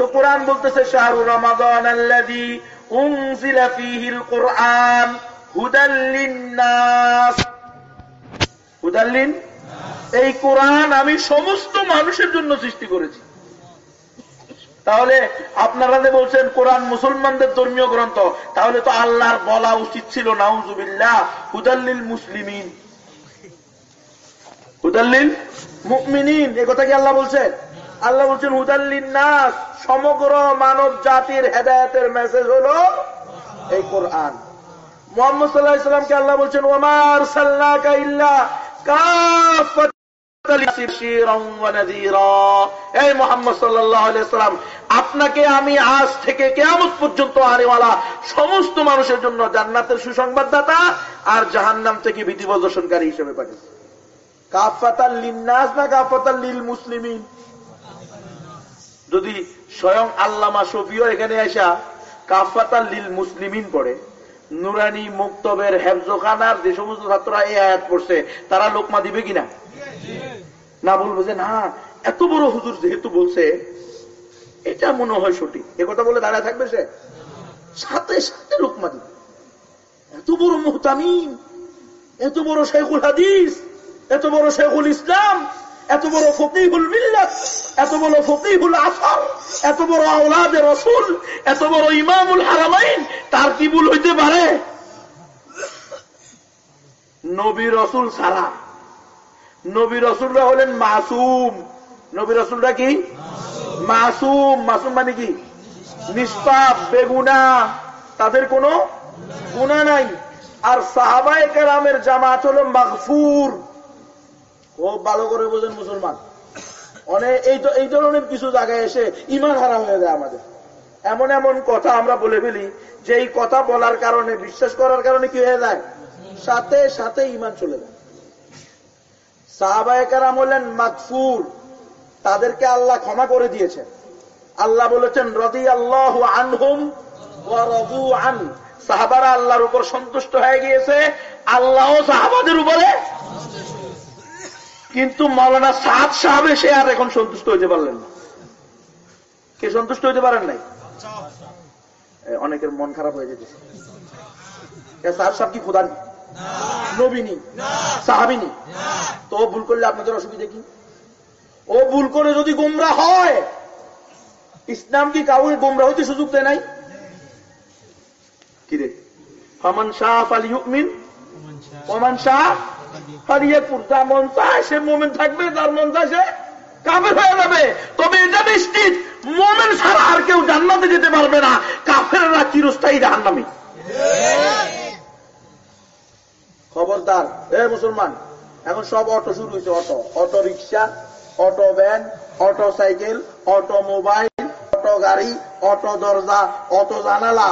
তো কোরআন বলতেছে, শাহরু রমাদান আল্লাযী উনজিলা ফীহিল কুরআন হুদাল লিন-নাস। হুদাল লিন? এই কোরআন আমি সমস্ত মানুষের জন্য সৃষ্টি করেছি। তাহলে আপনারা যে বলছেন কোরআন মুসলমানদের ধর্মীয় গ্রন্থ, তাহলে তো আল্লাহর বলা উচিত ছিল, নাউজুবিল্লাহ হুদাল্লিল মুসলিমিন। হুদাল্লিল মুমিনিন, এ কথা কি আল্লাহ বলছেন? আল্লাহ বলছেন হুদাল্লিন নাস সমগ্র মানব জাতির হেদায়তের মেসেজ হলো এই কোরআন। মোহাম্মদ সাল্লাহ ইসলামকে আল্লাহ বলছেন ওমার সাল্লাহ আপনাকে আমি আজ থেকে কেয়ামত পর্যন্ত আনেওয়ালা সমস্ত মানুষের জন্য জান্নাতের সুসংবাদদাতা আর জাহান্নাম থেকে ভীতি প্রদর্শনকারী হিসেবে পাঠিয়েছে। কাফাতাল লিন্নাস না কাফাতাল লিল মুসলিমিন যদি স্বয়ং আল্লামা শফিও এখানে আসা কাফাতাল লিল মুসলিমিন পড়ে, নুরানি, মুক্তবের, হেফজোখানার যে সমস্ত ছাত্ররা এই আয়াত পড়ছে, তারা লোকমা দিবে কিনা? না বলব যে, না, এত বড় হুজুর যেহেতু বলছে, এটা মনে হয় সঠিক। এ কথা বলে দাঁড়ায় থাকবে সে? সাথে সাথে লোকমা দিবে। এত বড় মুহতামিম, এত বড় শেখুল হাদিস, এত বড় শেখুল ইসলাম এত বড় ফকিহুল মিল্লাত, এত বড় ফকিহুল আসার, এত বড় আওলাদে রসুল, এত বড় ইমামুল হারামাইন, তার কি ভুল হইতে পারে? নবী রসুল সারা নবী রসুলরা হলেন মাসুম। নবী রসুলরা কি? মাসুম। মাসুম মানে কি? নিষ্পাপ, বেগুনা, তাদের কোনো গুণা নাই। আর সাহাবায় কেরামের জামাত হল মাগফুর। ও ভালো করে বোঝেন মুসলমান। অনেক এই এই ধরনের কিছু জায়গায় এসে ইমান হারা হয়ে যায় আমাদের। এমন এমন কথা আমরা বলে ফেলি যে এই কথা বলার কারণে, বিশ্বাস করার কারণে কি হয়ে যায়? সাথে সাথে ইমান চলে যায়। সাহাবায়কারাম হলেন মাকফুর। তাদেরকে আল্লাহ ক্ষমা করে দিয়েছেন। আল্লাহ বলেছেন রদি আল্লাহ আনহুম আন। সাহাবারা আল্লাহর উপর সন্তুষ্ট হয়ে গিয়েছে। আল্লাহ সাহাবাদের উপরে কিন্তু মৌলানা সাদ সাহাব সে আর এখন সন্তুষ্ট হইতে পারলেন না। কে সন্তুষ্ট হইতে পারেন নাই? অনেকের মন খারাপ হয়ে যেতেছে। সাহাব সাহেব কি খোদার নবীনী সাহাবিনী তো ভুল করলে আপনাদের অসুবিধা কি? ও ভুল করে যদি গোমরা হয়, ইসলাম কি কাউকে গোমরা হইতে সুযোগ দেয় নাই? কিরে ফমান শাহ আলী হুকমিন ওমান শাহ ফারিয়াকুর যা মন চায় সে মোমেন থাকবে মন কাফের হয়ে যাবে। তবে এটা নিশ্চিত, মোমেন ছাড়া আর কেউ জান্নাতে যেতে পারবে না। কাফেররা চিরস্থায়ী জাহান্নামী। খবরদার, এ মুসলমান, এখন সব অটো শুরু হয়েছে, auto. Auto rickshaw, auto van, auto cycle, automobile, auto গাড়ি, অটো দরজা, অটো জানালা।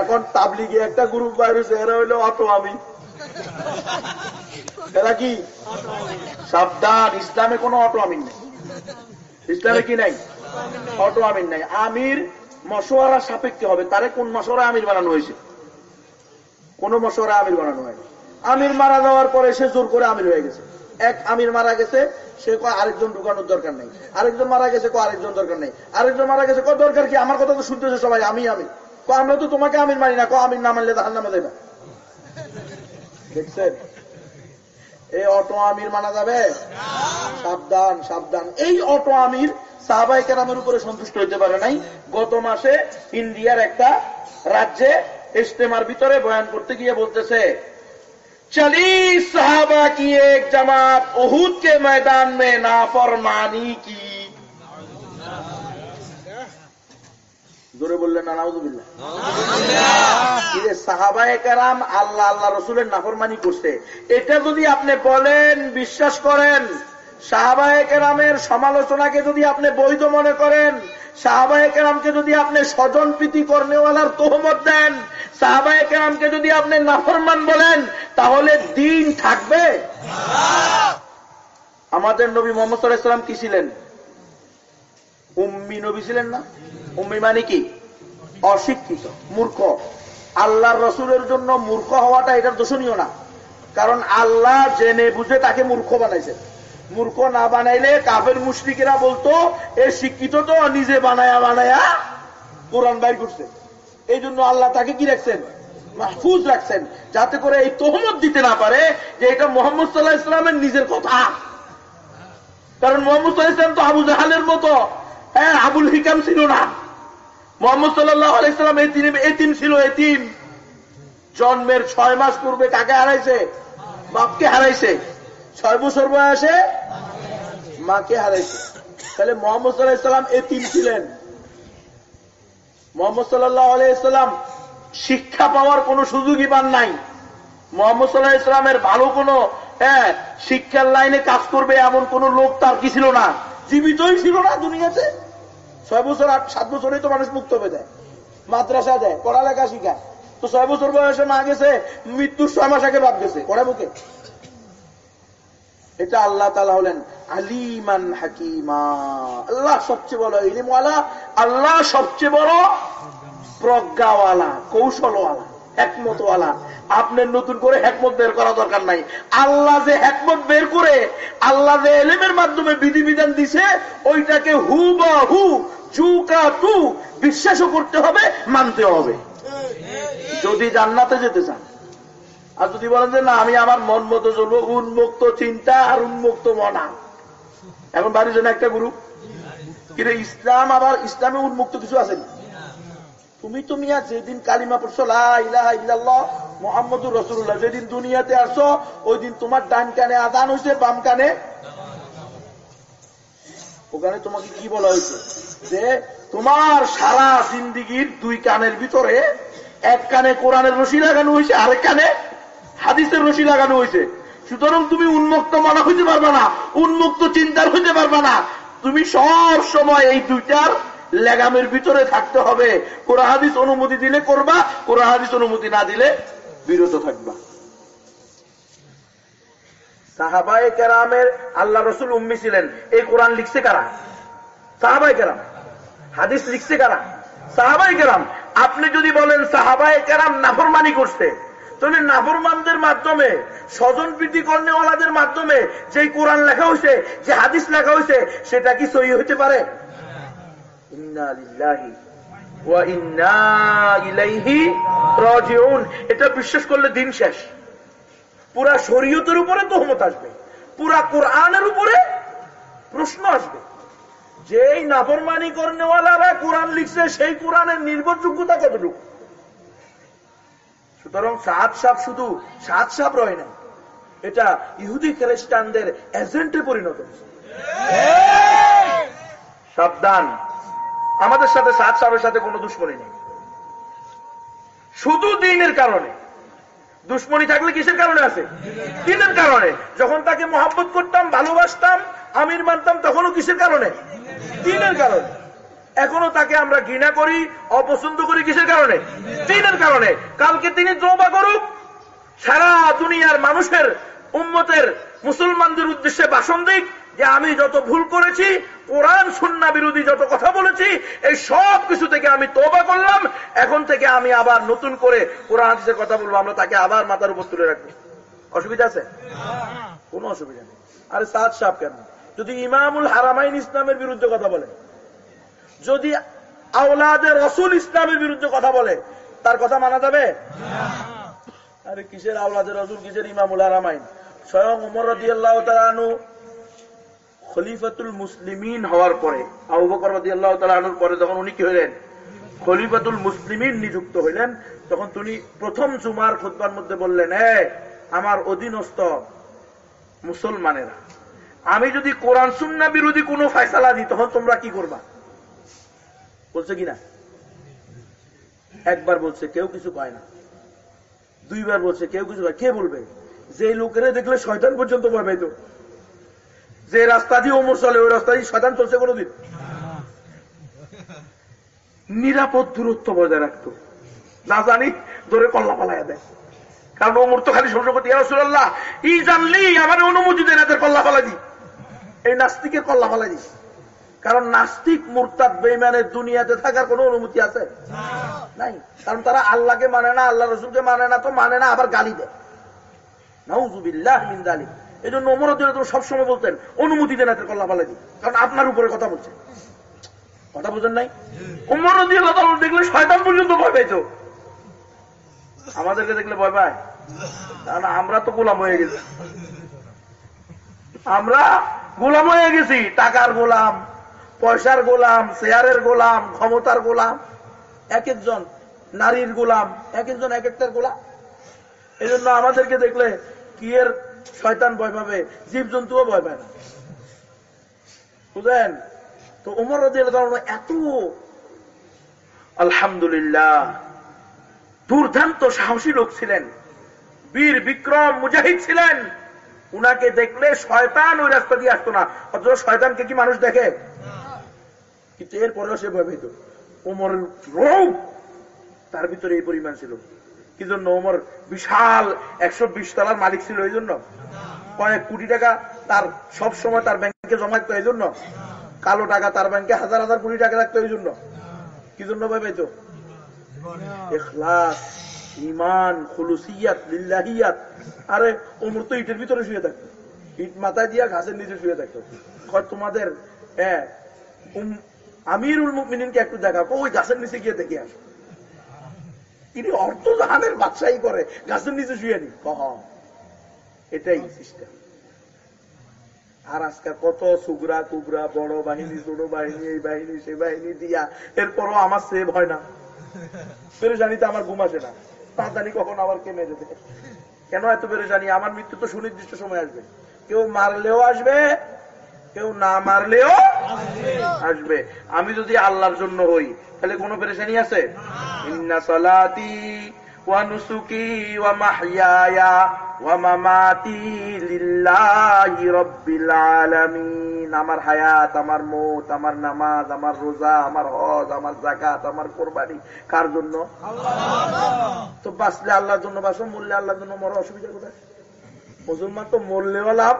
এখন তাবলিগে একটা গ্রুপ বাইর হইল অটো আমি। এরা কি? সাবধান, ইসলামে কোনো অটো আমিন নেই। ইসলামে কি নাই? অটো আমিন নাই। আমির মশোয়ারা সাপেক্ষে হবে। তারে কোন মশোয়ারা আমির বানানো হয়েছে? কোন মশোয়ারা আমির বানানো হয়নি। আমির মারা যাওয়ার পরে সে জোর করে আমির হয়ে গেছে। এক আমির মারা গেছে, সে কয় আরেকজন ঢুকানোর দরকার নেই। আরেকজন মারা গেছে, কয় আরেকজন দরকার নেই। আরেকজন মারা গেছে, কয় দরকার কি? আমার কথা তো শুনতেছে সবাই, আমি আমি আমরা তো তোমাকে আমির মানি না। ক আমির না মানলে তাহার নামে দেবে দেখছেন? এই অটো আমির মানা যাবে? সাবধান সাবধান। এই অটো আমির সাহাবাই কেরামের উপরে সন্তুষ্ট হইতে পারে নাই। গত মাসে ইন্ডিয়ার একটা রাজ্যে ইস্তেমার ভিতরে বয়ান করতে গিয়ে বলতেছে چلی সাহাবা কি এক জামাত احود کے میدان میں نافرمانی কি? জোরে বললেন না নাউজুবিল্লাহ সাহাবায় কারাম আল্লাহ আল্লাহ রসুলের নাফরমানি করছে এটা যদি আপনি বলেন বিশ্বাস করেন সাহাবায় কেরামের সমালোচনাকে যদি আপনি বৈধ মনে করেন সাহাবায় কেরামকে যদি আপনি স্বজন প্রীতি কর্নেওয়ালার তোহমত দেন সাহাবায় কেরামকে যদি আপনি নাফরমান বলেন তাহলে দিন থাকবে। আমাদের নবী মোহাম্মদ সাল্লাম কি ছিলেন? উম্মি নবী ছিলেন না? উম্মি মানে কি? অশিক্ষিত, মূর্খ। আল্লাহর রসুলের জন্য মূর্খ হওয়াটা এটার দোষণীয় না। কারণ আল্লাহ জেনে বুঝে তাকে মূর্খ বানাইছে মূর্খ না বানাইলে কাফের মুশরিকেরা বলতো, এ শিক্ষিত তো নিজে বানায়া বানায়া কোরআন বাইর করছে। এই জন্য আল্লাহ তাকে কি রাখছেন? মাহফুজ রাখছেন। যাতে করে এই তহমত দিতে না পারে যে এটা মোহাম্মদ সাল্লাহ ইসলামের নিজের কথা। কারণ মোহাম্মদ সাল্লাহ ইসলাম তো আবু জাহালের মতো। হ্যাঁ আবুল হিকাম ছিল না। মোহাম্মদ সাল্লাহ আলাইসালাম এতিম ছিল এতিম জন্মের ছয় মাস পূর্বে কাকে হারাইছে? বাপকে হারাইছে। ছয় বছর বয়সে মাকে হারাইছে। তাহলে মোহাম্মদ সাল্লাহ ইসলাম এতিম ছিলেন। মোহাম্মদ সাল্লাহ আলাইসাল্লাম শিক্ষা পাওয়ার কোন সুযোগই পান নাই। মোহাম্মদ সাল্লাহ ইসলামের ভালো কোন হ্যাঁ শিক্ষার লাইনে কাজ করবে এমন কোন লোক তার কি ছিল না? জীবিতই ছিল না দুনিয়াতে। ছয় বছর আট, সাত বছরে তো মানুষ মুক্ত হয়ে যায়। মাদ্রাসা দেয়, পড়ালেখা শিখায়। তো ছয় বছর বয়সে মা গেছে, মৃত্যুর ছয় মাস আগে বাপ গেছে, পড়ে মুখে। এটা আল্লাহ তালা হলেন আলিমান হাকিমা। আল্লাহ সবচেয়ে বড় ইলিমওয়ালা, আল্লাহ সবচেয়ে বড় প্রজ্ঞাওয়ালা, কৌশলওয়ালা। একমতওয়ালা। আপনার নতুন করে হেকমত বের করা দরকার নাই। আল্লাহ যে হেকমত বের করে, আল্লাহ যে এলেমের মাধ্যমে বিধিবিধান দিছে, ওইটাকে হু বা হু চু কা তু বিশ্বাসও করতে হবে মানতে হবে। যদি জান্নাতে যেতে চান। আর যদি বলেন যে, না, আমি আমার মন মতো চলবো, উন্মুক্ত চিন্তা আর উন্মুক্ত মনা এখন বাড়ির জন্য একটা গ্রুপ কিন্তু ইসলাম আবার ইসলামে উন্মুক্ত কিছু আছে? না তুমি তো মিয়া যেদিন কালিমা পড়ছো মোহাম্মদুর রসুল্লাহ যেদিন দুনিয়াতে আসছো ওই দিন তোমার ডান কানে আদান হয়েছে বাম কানে। ওখানে তোমাকে কি বলা হয়েছে যে তোমার সারা জিন্দিগির দুই কানের ভিতরে এক কানে কোরআনের রশি লাগানো হয়েছে আরেক কানে হাদিসের রশি লাগানো হয়েছে সুতরাং তুমি উন্মুক্ত মানা হইতে পারবা না, উন্মুক্ত চিন্তার হইতে পারবা না। তুমি সব সময় এই দুইটার লেগামের ভিতরে থাকতে হবে। কোরআন হাদিস অনুমতি দিলে করবা, কোরআন হাদিস অনুমতি না দিলে বিরত থাকবা। সাহাবাই কেরামের আল্লাহ রসুল উম্মি ছিলেন। এই কোরআন লিখছে কারা? সাহাবাই কেরাম। হাদিস লিখছে কারা? সাহাবাই কেরাম। আপনি যদি বলেন সাহাবাই কেরাম নাফরমানি করছে, তাহলে নাফরমানদের মাধ্যমে, স্বজন প্রীতি কর্ণেওয়ালাদের মাধ্যমে যে কোরআন লেখা হয়েছে, যে হাদিস লেখা হয়েছে, সেটা কি সহি হতে পারে? এটা বিশ্বাস করলে দিন শেষ। পুরা শরীয়তের উপরে তহমত আসবে। পুরা কোরআনের উপরে প্রশ্ন আসবে। যেই নাফরমানি কর্নেওয়ালারা কোরআন লিখছে, সেই কোরআনের নির্ভরযোগ্যতা কতটুকু? সুতরাং সাত সাপ শুধু সাত সাপ রয় না এটা ইহুদি খ্রিস্টানদের এজেন্টে পরিণত হয়েছে। সাবধান। আমাদের সাথে সাত সাহের সাথে কোনো দুশ্মনী নেই। শুধু দিনের কারণে। দুশ্মনী থাকলে কিসের কারণে আছে? দিনের কারণে। যখন তাকে মহাব্বত করতাম, ভালোবাসতাম, আমির মানতাম, তখনও কিসের কারণে? দিনের কারণে। এখনও তাকে আমরা ঘৃণা করি, অপছন্দ করি কিসের কারণে? দিনের কারণে। কালকে তিনি দ্রোবা করুক, সারা দুনিয়ার মানুষের, উম্মতের, মুসলমানদের উদ্দেশ্যে ভাষণ দিক যে আমি যত ভুল করেছি, কোরআন, সুন্না বিরোধী যত কথা বলেছি, এই সব কিছু থেকে আমি তোবা করলাম। এখন থেকে আমি আবার নতুন করে কোরআন, হাদিসের কথা বলব। আমরা তাকে আবার মাথার উপর তুলে রাখব। অসুবিধা আছে? কোন অসুবিধা নেই। আরে সাদ সাহ কেন? যদি ইমামুল হারামাইন ইসলামের বিরুদ্ধে কথা বলে, যদি আওলাদের রসুল ইসলামের বিরুদ্ধে কথা বলে, তার কথা মানা যাবে? আরে কিসের আওলাদের রসুল, কিসের ইমামুল হারামাইন? স্বয়ং উমর রদি আল্লাহ তালু খলিফাতুল মুসলিমিন হওয়ার পরে, আবু বকর রদি আল্লাহ তালুর পরে যখন উনি কি হইলেন খলিফাতুল মুসলিমিন নিযুক্ত হইলেন তখন তিনি প্রথম জুমার খুদ্বার মধ্যে বললেন, এ, আমার অধীনস্থ মুসলমানেরা, আমি যদি কোরআন সুন্না বিরোধী কোনো ফয়সালা দিই, তখন তোমরা কি করবা? বলছে কিনা একবার বলছে, কেউ কিছু পায় না। দুইবার বলছে, কেউ কিছু পায় কে বলবে? যে লোকেরা দেখলে শয়তান পর্যন্ত ভয় পাইতো। যে রাস্তা দিয়ে ওমর চলে, ওই রাস্তা দিয়ে শয়তান চলছে কোনোদিন? নিরাপদ দূরত্ব বজায় রাখতো। না জানি, ধরে কল্লা পালাইয়া দেয়। কারণ ওমর তো খালি সবসময় ইয়ারসুল্লাহ ই জানলি, আমার অনুমতি দেন এদের কল্লা পালা দি। এই নাস্তিকের কল্লা পালা দিস কারণ নাস্তিক, মুরতাদ বেইমানের দুনিয়াতে থাকার কোন অনুমতি আছে? নাই। কারণ তারা আল্লাহকে মানে না, আল্লাহ রসুলকে মানে না, তো মানে না, আবার গালি দেয়। নাউজুবিল্লাহ মিন্দালি এই জন্য অমর তুমি সবসময় বলতেন, অনুমতি দেন এতে কল্লা পালাই কারণ আপনার উপরে কথা বলছে। কথা বুঝেন নাই? উমর দিয়ে দেখলে শয়তান পর্যন্ত ভয় পাইতো। আমাদেরকে দেখলে ভয় পায়? কারণ আমরা তো গোলাম হয়ে গেছি। আমরা গোলাম হয়ে গেছি। টাকার গোলাম, পয়সার গোলাম, শেয়ারের গোলাম, ক্ষমতার গোলাম, এক একজন নারীর গোলাম, এক একজন এক একটার গোলাম। এই আমাদেরকে দেখলে কি এর শয়তান ভয় পাবে জীব জন্তুও ভয় পায় না। বুঝলেন? তো উমর এত আলহামদুলিল্লাহ, দুর্দান্ত সাহসী লোক ছিলেন। বীর বিক্রম মুজাহিদ ছিলেন। উনাকে দেখলে শয়তান ওই রাস্তা দিয়ে আসতো না। অথচ শয়তানকে কি মানুষ দেখে? কিন্তু এরপরেও সে ভয় পেত। ওমরের রোগ তার ভিতরে এই পরিমাণ ছিল। কি জন্য? ওমর বিশাল একশো বিশ তলার মালিক ছিল এই জন্য। কয়েক কোটি টাকা তার সব সময় তার ব্যাংকে জমা রাখতো এই জন্য। কালো টাকা তার ব্যাংকে হাজার হাজার কোটি টাকা রাখতো এই জন্য। কি জন্য ভয় পেত এখলাস ইমান খুলুসিয়াত, লিল্লাহিয়াত। আরে, ওমর তো ইটের ভিতরে শুয়ে থাকতো। ইট মাথায় দিয়া ঘাসের নিচে শুয়ে থাকতো। তোমাদের আমিরুল মুকমিনকে একটু দেখা ওই গাছের নিচে গিয়ে দেখে আসো। তিনি অর্থ জাহানের বাদশাহী করে, গাছের নিচে শুয়ে নি কহ, এটাই সিস্টেম। আর আজকে কত সুগরা কুবরা বড় বাহিনী, ছোট বাহিনী, এই বাহিনী, সে বাহিনী দিয়া, এরপরও আমার সেভ হয় না। পেরেশানিতে আমার ঘুম আসে না। তা জানি কখন আবার কে মেরে দেয়? কেন এত পেরেশানি? আমার মৃত্যু তো সুনির্দিষ্ট সময় আসবে। কেউ মারলেও আসবে, কেউ না মারলেও আসবে। আমি যদি আল্লাহর জন্য হই তাহলে কোনো পেরেশানি আছে? ইন্না সলাতি ওয়া নুসুকি ওয়া মাহইয়ায়া ওয়া মামাতি লিল্লাহি রাব্বিল আলামিন। আমার হায়াত আমার মৌত আমার নামাজ আমার রোজা আমার হজ আমার জাকাত আমার কোরবানি। কার জন্য? তো বাঁচলে আল্লাহর জন্য বাঁচো মরলে আল্লাহর জন্য মরো অসুবিধা কোথায়? মুসলমান তো মরলেও লাভ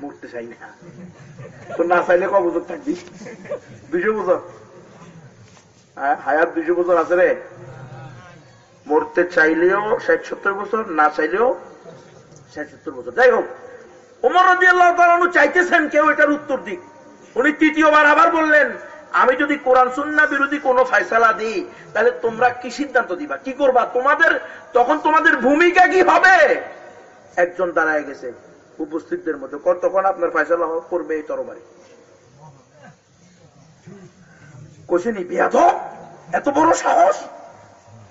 মরতে চাই না। তো না চাইলে ক বছর থাকবি? দুশো বছর। হায়াত দুশো বছর আছে রে। মরতে চাইলেও ষাট সত্তর বছর, না চাইলেও ষাট সত্তর বছর। যাই হোক, ওমর রাজি আল্লাহ চাইতেছেন কেউ এটার উত্তর দিক। উনি তৃতীয়বার আবার বললেন, আমি যদি কোরআন সুন্না বিরোধী কোন ফাইসালা দিই, তাহলে তোমরা কি সিদ্ধান্ত দিবা? কি করবা? তোমাদের, তখন তোমাদের ভূমিকা কি হবে? একজন দাঁড়ায় গেছে উপস্থিতদের মধ্যে। তখন আপনার ফাইসালা করবে এই তরবারি? কোশেনি বিয়াদ এত বড় সাহস?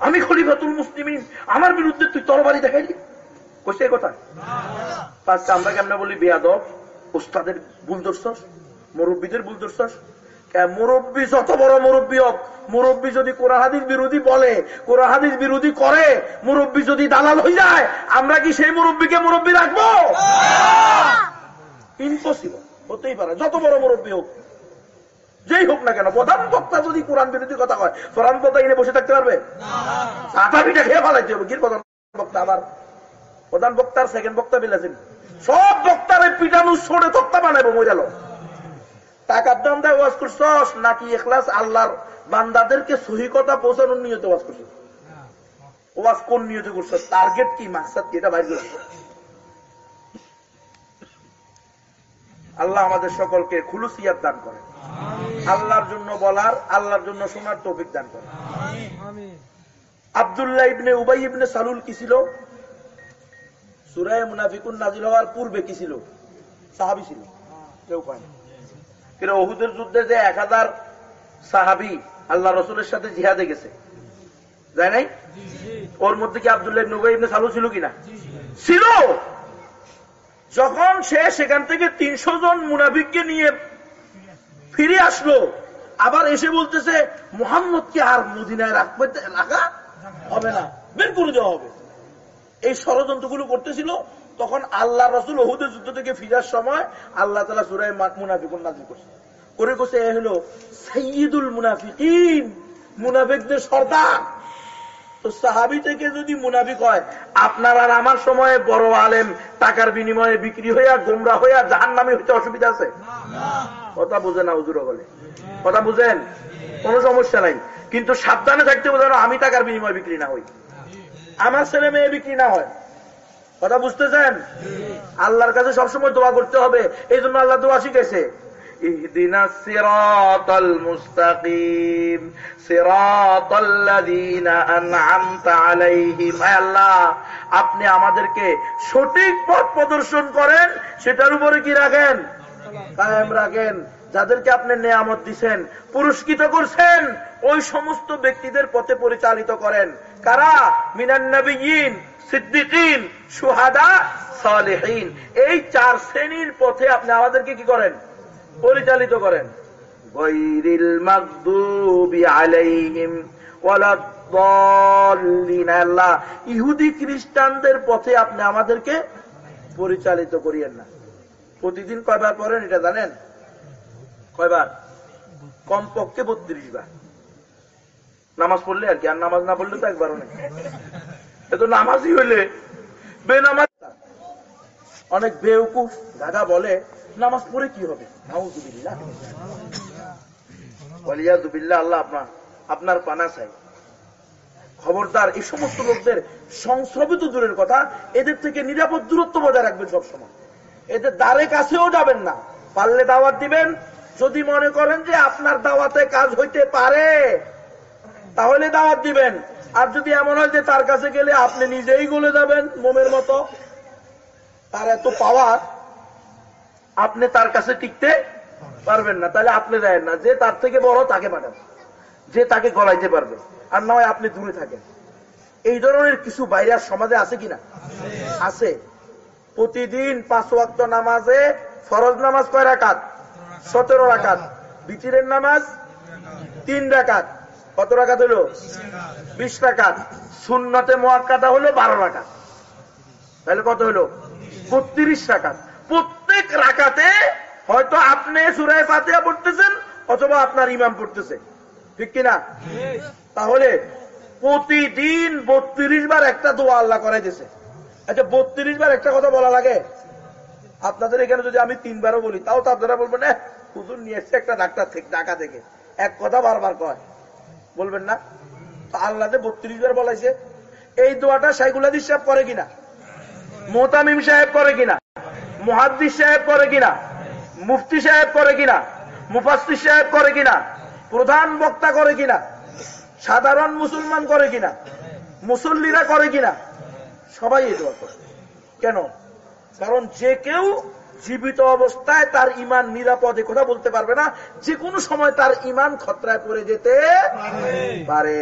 আমি খলিফাতুল মুসলিমিন আমার বিরুদ্ধে তুই তরবারি দেখাইলি কোসে কথা? পাঁচটা আমরা কেমন বলি বিয়াদব? ওস্তাদের ভুল ধরছস মুরব্বীদের ভুল ধরছস মুরব্বী যত বড় মুরব্বী হোক মুরব্বী যদি কোরআহাদিস বিরোধী বলে কোরআহাদিস বিরোধী করে মুরব্বী যদি দালাল হয়ে যায় আমরা কি সেই মুরব্বীকে মুরব্বী রাখব? ইম্পসিবল হতেই পারে যত বড় মুরব্বী হোক। যেই হোক না কেন প্রধান বক্তা যদি কোরআন বিরোধী কথা হয় প্রধান বক্তা এনে বসে থাকতে পারবে? আটা পিঠা খেয়ে ফেলাইতে হবে কি প্রধান বক্তা আবার প্রধান বক্তার সেকেন্ড বক্তা বিলাসেন সব বক্তারে পিটানো সরে তক্তা বানাবো মজালো টাকার দাম দেয়, ওয়াজ করছস নাকি এখলাস আল্লাহর বান্দাদেরকে সহি কথা পৌঁছানোর নিয়তে ওয়াজ করছিস ওয়াজ কোন নিয়তে করছ? টার্গেট কি, মাকসাদ কি? এটা বাইর আল্লাহ আমাদের সকলকে খুলুসিয়াত দান করে আল্লাহর জন্য বলার, আল্লাহর জন্য শোনার তৌফিক দান করে আবদুল্লাহ ইবনে উবাই ইবনে সালুল কি ছিল? সুরায় মুনাফিকুন নাজিল হওয়ার পূর্বে কি ছিল? সাহাবি ছিল। কেউ পায় কিন্তু ওহুদের যুদ্ধে যে এক হাজার সাহাবি আল্লাহ রসুলের সাথে জিহাদে গেছে। যায় নাই? ওর মধ্যে কি আবদুল্লাহ নবাই ইবনে সালু ছিল কিনা? ছিল! যখন সে সেখান থেকে তিনশো জন মুনাফিককে নিয়ে ফিরে আসলো আবার এসে বলতেছে মোহাম্মদকে আর মদিনায় রাখবে রাখা হবে না। বের করে দেওয়া হবে। এই ষড়যন্ত্রগুলো করতেছিল। তখন আল্লাহ রসুল ওহুদের যুদ্ধ থেকে ফিরার সময় আল্লাহ তালা সুরাই মুনাফিক নাজির করছে। করে করছে এ হলো সৈয়দুল মুনাফিকিন, মুনাফিকদের সর্দার। তো সাহাবি থেকে যদি মুনাফিক হয়, আপনার আর আমার সময়ে বড় আলেম, টাকার বিনিময়ে বিক্রি হইয়া, গোমরা হইয়া জাহান নামে হইতে অসুবিধা আছে? কথা বুঝে না হুজুর বলে। কথা বুঝেন? কোন সমস্যা নাই। কিন্তু সাবধানে থাকতে বোঝানো আমি টাকার বিনিময়ে বিক্রি না হই। আমার ছেলে মেয়ে বিক্রি না হয়। কথা বুঝতেছেন আল্লাহর কাছে সবসময় দোয়া করতে হবে এই জন্য আল্লাহ দোয়া শিখেছে اهدنا الصراط المستقيم صراط الذين أنعمت عليهم আয় আল্লাহ আপনি আমাদেরকে সঠিক পথ প্রদর্শন করেন সেটার উপরে কি রাখেন কায়েম রাখেন যাদেরকে আপনি নেয়ামত দিছেন পুরস্কৃত করছেন ওই সমস্ত ব্যক্তিদের পথে পরিচালিত করেন কারা মিনান নবীন সুহাদা, সালেহীন। এই চার শ্রেণির পথে আপনি আমাদেরকে কি করেন? পরিচালিত করেন। গৈরিল মাগদুবি আলাইহিম আল্লাহ ইহুদি খ্রিস্টানদের পথে আপনি আমাদেরকে পরিচালিত করিয়েন না। প্রতিদিন কয়বার পড়েন এটা জানেন? কয়বার? কমপক্ষে বত্রিশ বার। নামাজ পড়লে আর কি? আর নামাজ না পড়লে তো একবারও নেই। এ তো নামাজই হইলে বেনামাজ অনেক বেউকুফ দাদা বলে, নামাজ পড়ে কি হবে? আল্লাহ আপনার আপনার পানা চাই। খবরদার, এই সমস্ত লোকদের সংস্রবিত দূরের কথা, এদের থেকে নিরাপদ দূরত্ব বজায় রাখবেন সবসময়। এদের দ্বারে কাছেও যাবেন না। পারলে দাওয়াত দিবেন। যদি মনে করেন যে আপনার দাওয়াতে কাজ হইতে পারে তাহলে দাওয়াত দিবেন। আর যদি এমন হয় যে তার কাছে গেলে আপনি নিজেই গলে যাবেন মোমের মতো, তার এত পাওয়ার আপনি তার কাছে টিকতে পারবেন না। তাহলে আপনি দেন না, যে তার থেকে বড় তাকে পাঠান, যে তাকে গলাইতে পারবে। আর নয় আপনি দূরে থাকেন। এই ধরনের কিছু বাইরের সমাজে আছে কিনা? আছে। প্রতিদিন পাঁচ ওয়াক্ত নামাজে ফরজ নামাজ কয় রাকাত? সতেরো রাকাত। বিচিরের নামাজ তিন রাকাত। কত রাকাত হলো বিশ রাকাত। শূন্যতে মোয়াক্কাদা হলো বারো রাকাত। তাহলে কত হলো বত্রিশ রাকাত। প্রত্যেক রাকাতে হয়তো আপনি সুরায় ফাতিহা পড়তেছেন অথবা আপনার ইমাম পড়তেছে। ঠিক কিনা? তাহলে প্রতিদিন বত্রিশ বার একটা দোয়া আল্লাহ করাই দিছে আচ্ছা বত্রিশ বার একটা কথা বলা লাগে? আপনাদের এখানে যদি আমি তিনবারও বলি তাও তো আপনারা বলবেন "এহ, হুজুর নিয়ে এসছে একটা ডাক্তার থেকে ঢাকা থেকে। এক কথা বারবার কয়। বলবেন না? আল্লাহ বত্রিশ বার বলাইছে। এই দোয়াটা সাইকুলাদি সাহেব করে কিনা? মোতামিম সাহেব করে কিনা? মুহাদ্দিস সাহেব করে কিনা? মুফতি সাহেব করে কিনা? মুফাস্তি সাহেব করে কিনা? প্রধান বক্তা করে কিনা? সাধারণ মুসলমান করে কিনা? মুসল্লিরা করে কিনা? সবাই এই দোয়া করে। কেন? কারণ যে কেউ জীবিত অবস্থায় তার ইমান নিরাপদে কথা বলতে পারবে না। যে কোনো সময় তার ইমান খতরায় পড়ে যেতে পারে।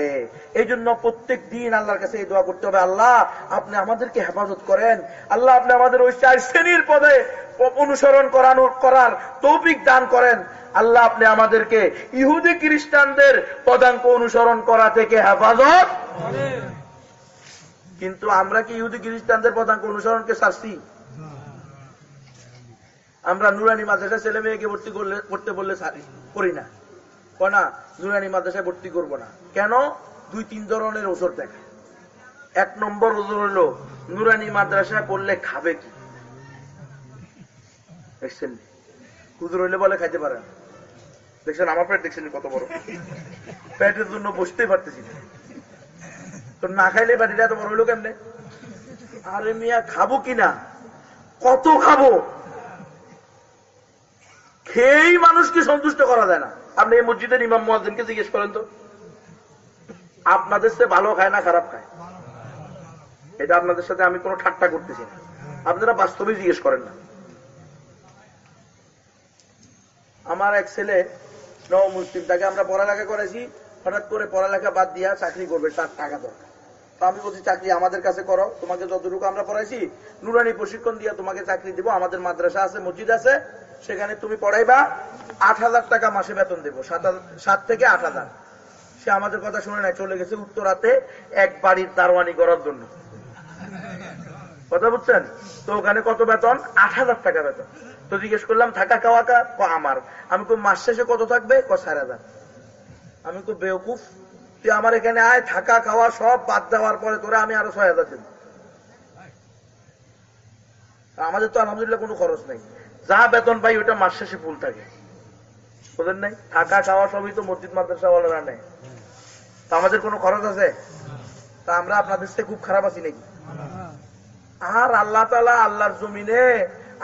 এই জন্য প্রত্যেক দিন আল্লাহর কাছে এই দোয়া করতে হবে, আল্লাহ আপনি আমাদেরকে হেফাজত করেন। আল্লাহ আপনি আমাদের ওই চার শ্রেণির পদে অনুসরণ করানোর করার তৌফিক দান করেন। আল্লাহ আপনি আমাদেরকে ইহুদি খ্রিস্টানদের পদাঙ্ক অনুসরণ করা থেকে হেফাজত কিন্তু আমরা কি ইহুদি খ্রিস্টানদের পদাঙ্ক অনুসরণকে শাস্তি আমরা নুরানি মাদ্রাসায় ছেলে মেয়েকে ভর্তি করলে, করতে বললে করি না। না, নুরানি মাদ্রাসায় ভর্তি করব না। কেন? দুই তিন ধরনের ওষুধ দেখে এক নম্বর ওষুধ হলো, নুরানি মাদ্রাসায় পড়লে খাবে কি? দেখছেন? হুজুর হইলে বলে খাইতে পারে দেখছেন, আমার পেট দেখছেন কত বড়। পেটের জন্য বসতেই পারতেছি তো না খাইলে বাড়িটা এত বড় হইল কেমনে? আরে মিয়া, খাব কিনা? কত খাব? খেয়েই মানুষকে সন্তুষ্ট করা যায় না। আপনি এই মসজিদের ইমাম মহাজনকে জিজ্ঞেস করেন তো। আপনাদের সে ভালো খায় না খারাপ খায়? এটা আপনাদের সাথে আমি কোনো ঠাট্টা করতেছি না। আপনারা বাস্তবে জিজ্ঞেস করেন না। আমার এক ছেলে নব মুসলিম, তাকে আমরা পড়ালেখা করেছি হঠাৎ করে পড়ালেখা বাদ দিয়া চাকরি করবে, তার টাকা দরকার। তো আমি বলছি, চাকরি আমাদের কাছে করো, তোমাকে যতটুকু আমরা পড়াইছি, নুরানি প্রশিক্ষণ দিয়ে তোমাকে চাকরি দিব। আমাদের মাদ্রাসা আছে, মসজিদ আছে সেখানে তুমি পড়াইবা, আট হাজার টাকা মাসে বেতন দেবো, সাত থেকে আট হাজার। সে আমাদের কথা শুনে নাই, চলে গেছে উত্তরাতে এক বাড়ির দারওয়ানি করার জন্য। কথা বুঝছেন? তো ওখানে কত বেতন? আট হাজার টাকা বেতন। তো জিজ্ঞেস করলাম, থাকা খাওয়া কা? আমার। আমি তো মাস শেষে কত থাকবে? ক, চার হাজার। আমি তো বেওকুফ। তুই আমার এখানে আয়, থাকা খাওয়া সব বাদ দেওয়ার পরে তোরা আমি আরও ছয় হাজার দেব। আমাদের তো আলহামদুলিল্লাহ কোনো খরচ নেই। যা বেতন পাই ওটা মাস শেষে ফুল থাকে। ওদের নাই? থাকা, খাওয়া সবই তো মসজিদ মাদ্রাসা ওয়ালারা নেই তা আমাদের কোনো খরচ আছে? তা আমরা আপনাদের সাথে খুব খারাপ আছি নাকি? আর আল্লাহ তালা আল্লাহর জমিনে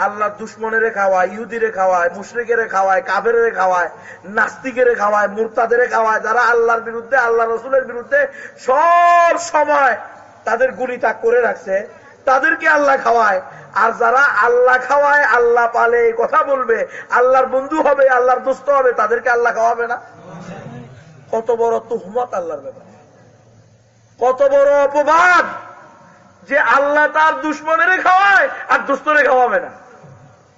আল্লাহ দুশ্মনেরে খাওয়ায়, ইহুদিরে খাওয়ায়, মুশরিকেরে খাওয়ায় কাবেরে খাওয়ায়, নাস্তিকেরে খাওয়ায়, মুরতাদের খাওয়ায়, যারা আল্লাহর বিরুদ্ধে আল্লাহ রসুলের বিরুদ্ধে সব সময় তাদের গুলি তাক করে রাখছে। তাদেরকে আল্লাহ খাওয়ায়। আর যারা আল্লাহ খাওয়ায়, আল্লাহ পালে কথা বলবে, আল্লাহর বন্ধু হবে, আল্লাহর দোস্ত হবে, তাদেরকে আল্লাহ খাওয়াবে না। কত বড় তুহমত আল্লাহর ব্যাপারে। কত বড় অপবাদ যে আল্লাহ তার দুশ্মনের খাওয়ায় আর দুস্তরে খাওয়াবে না।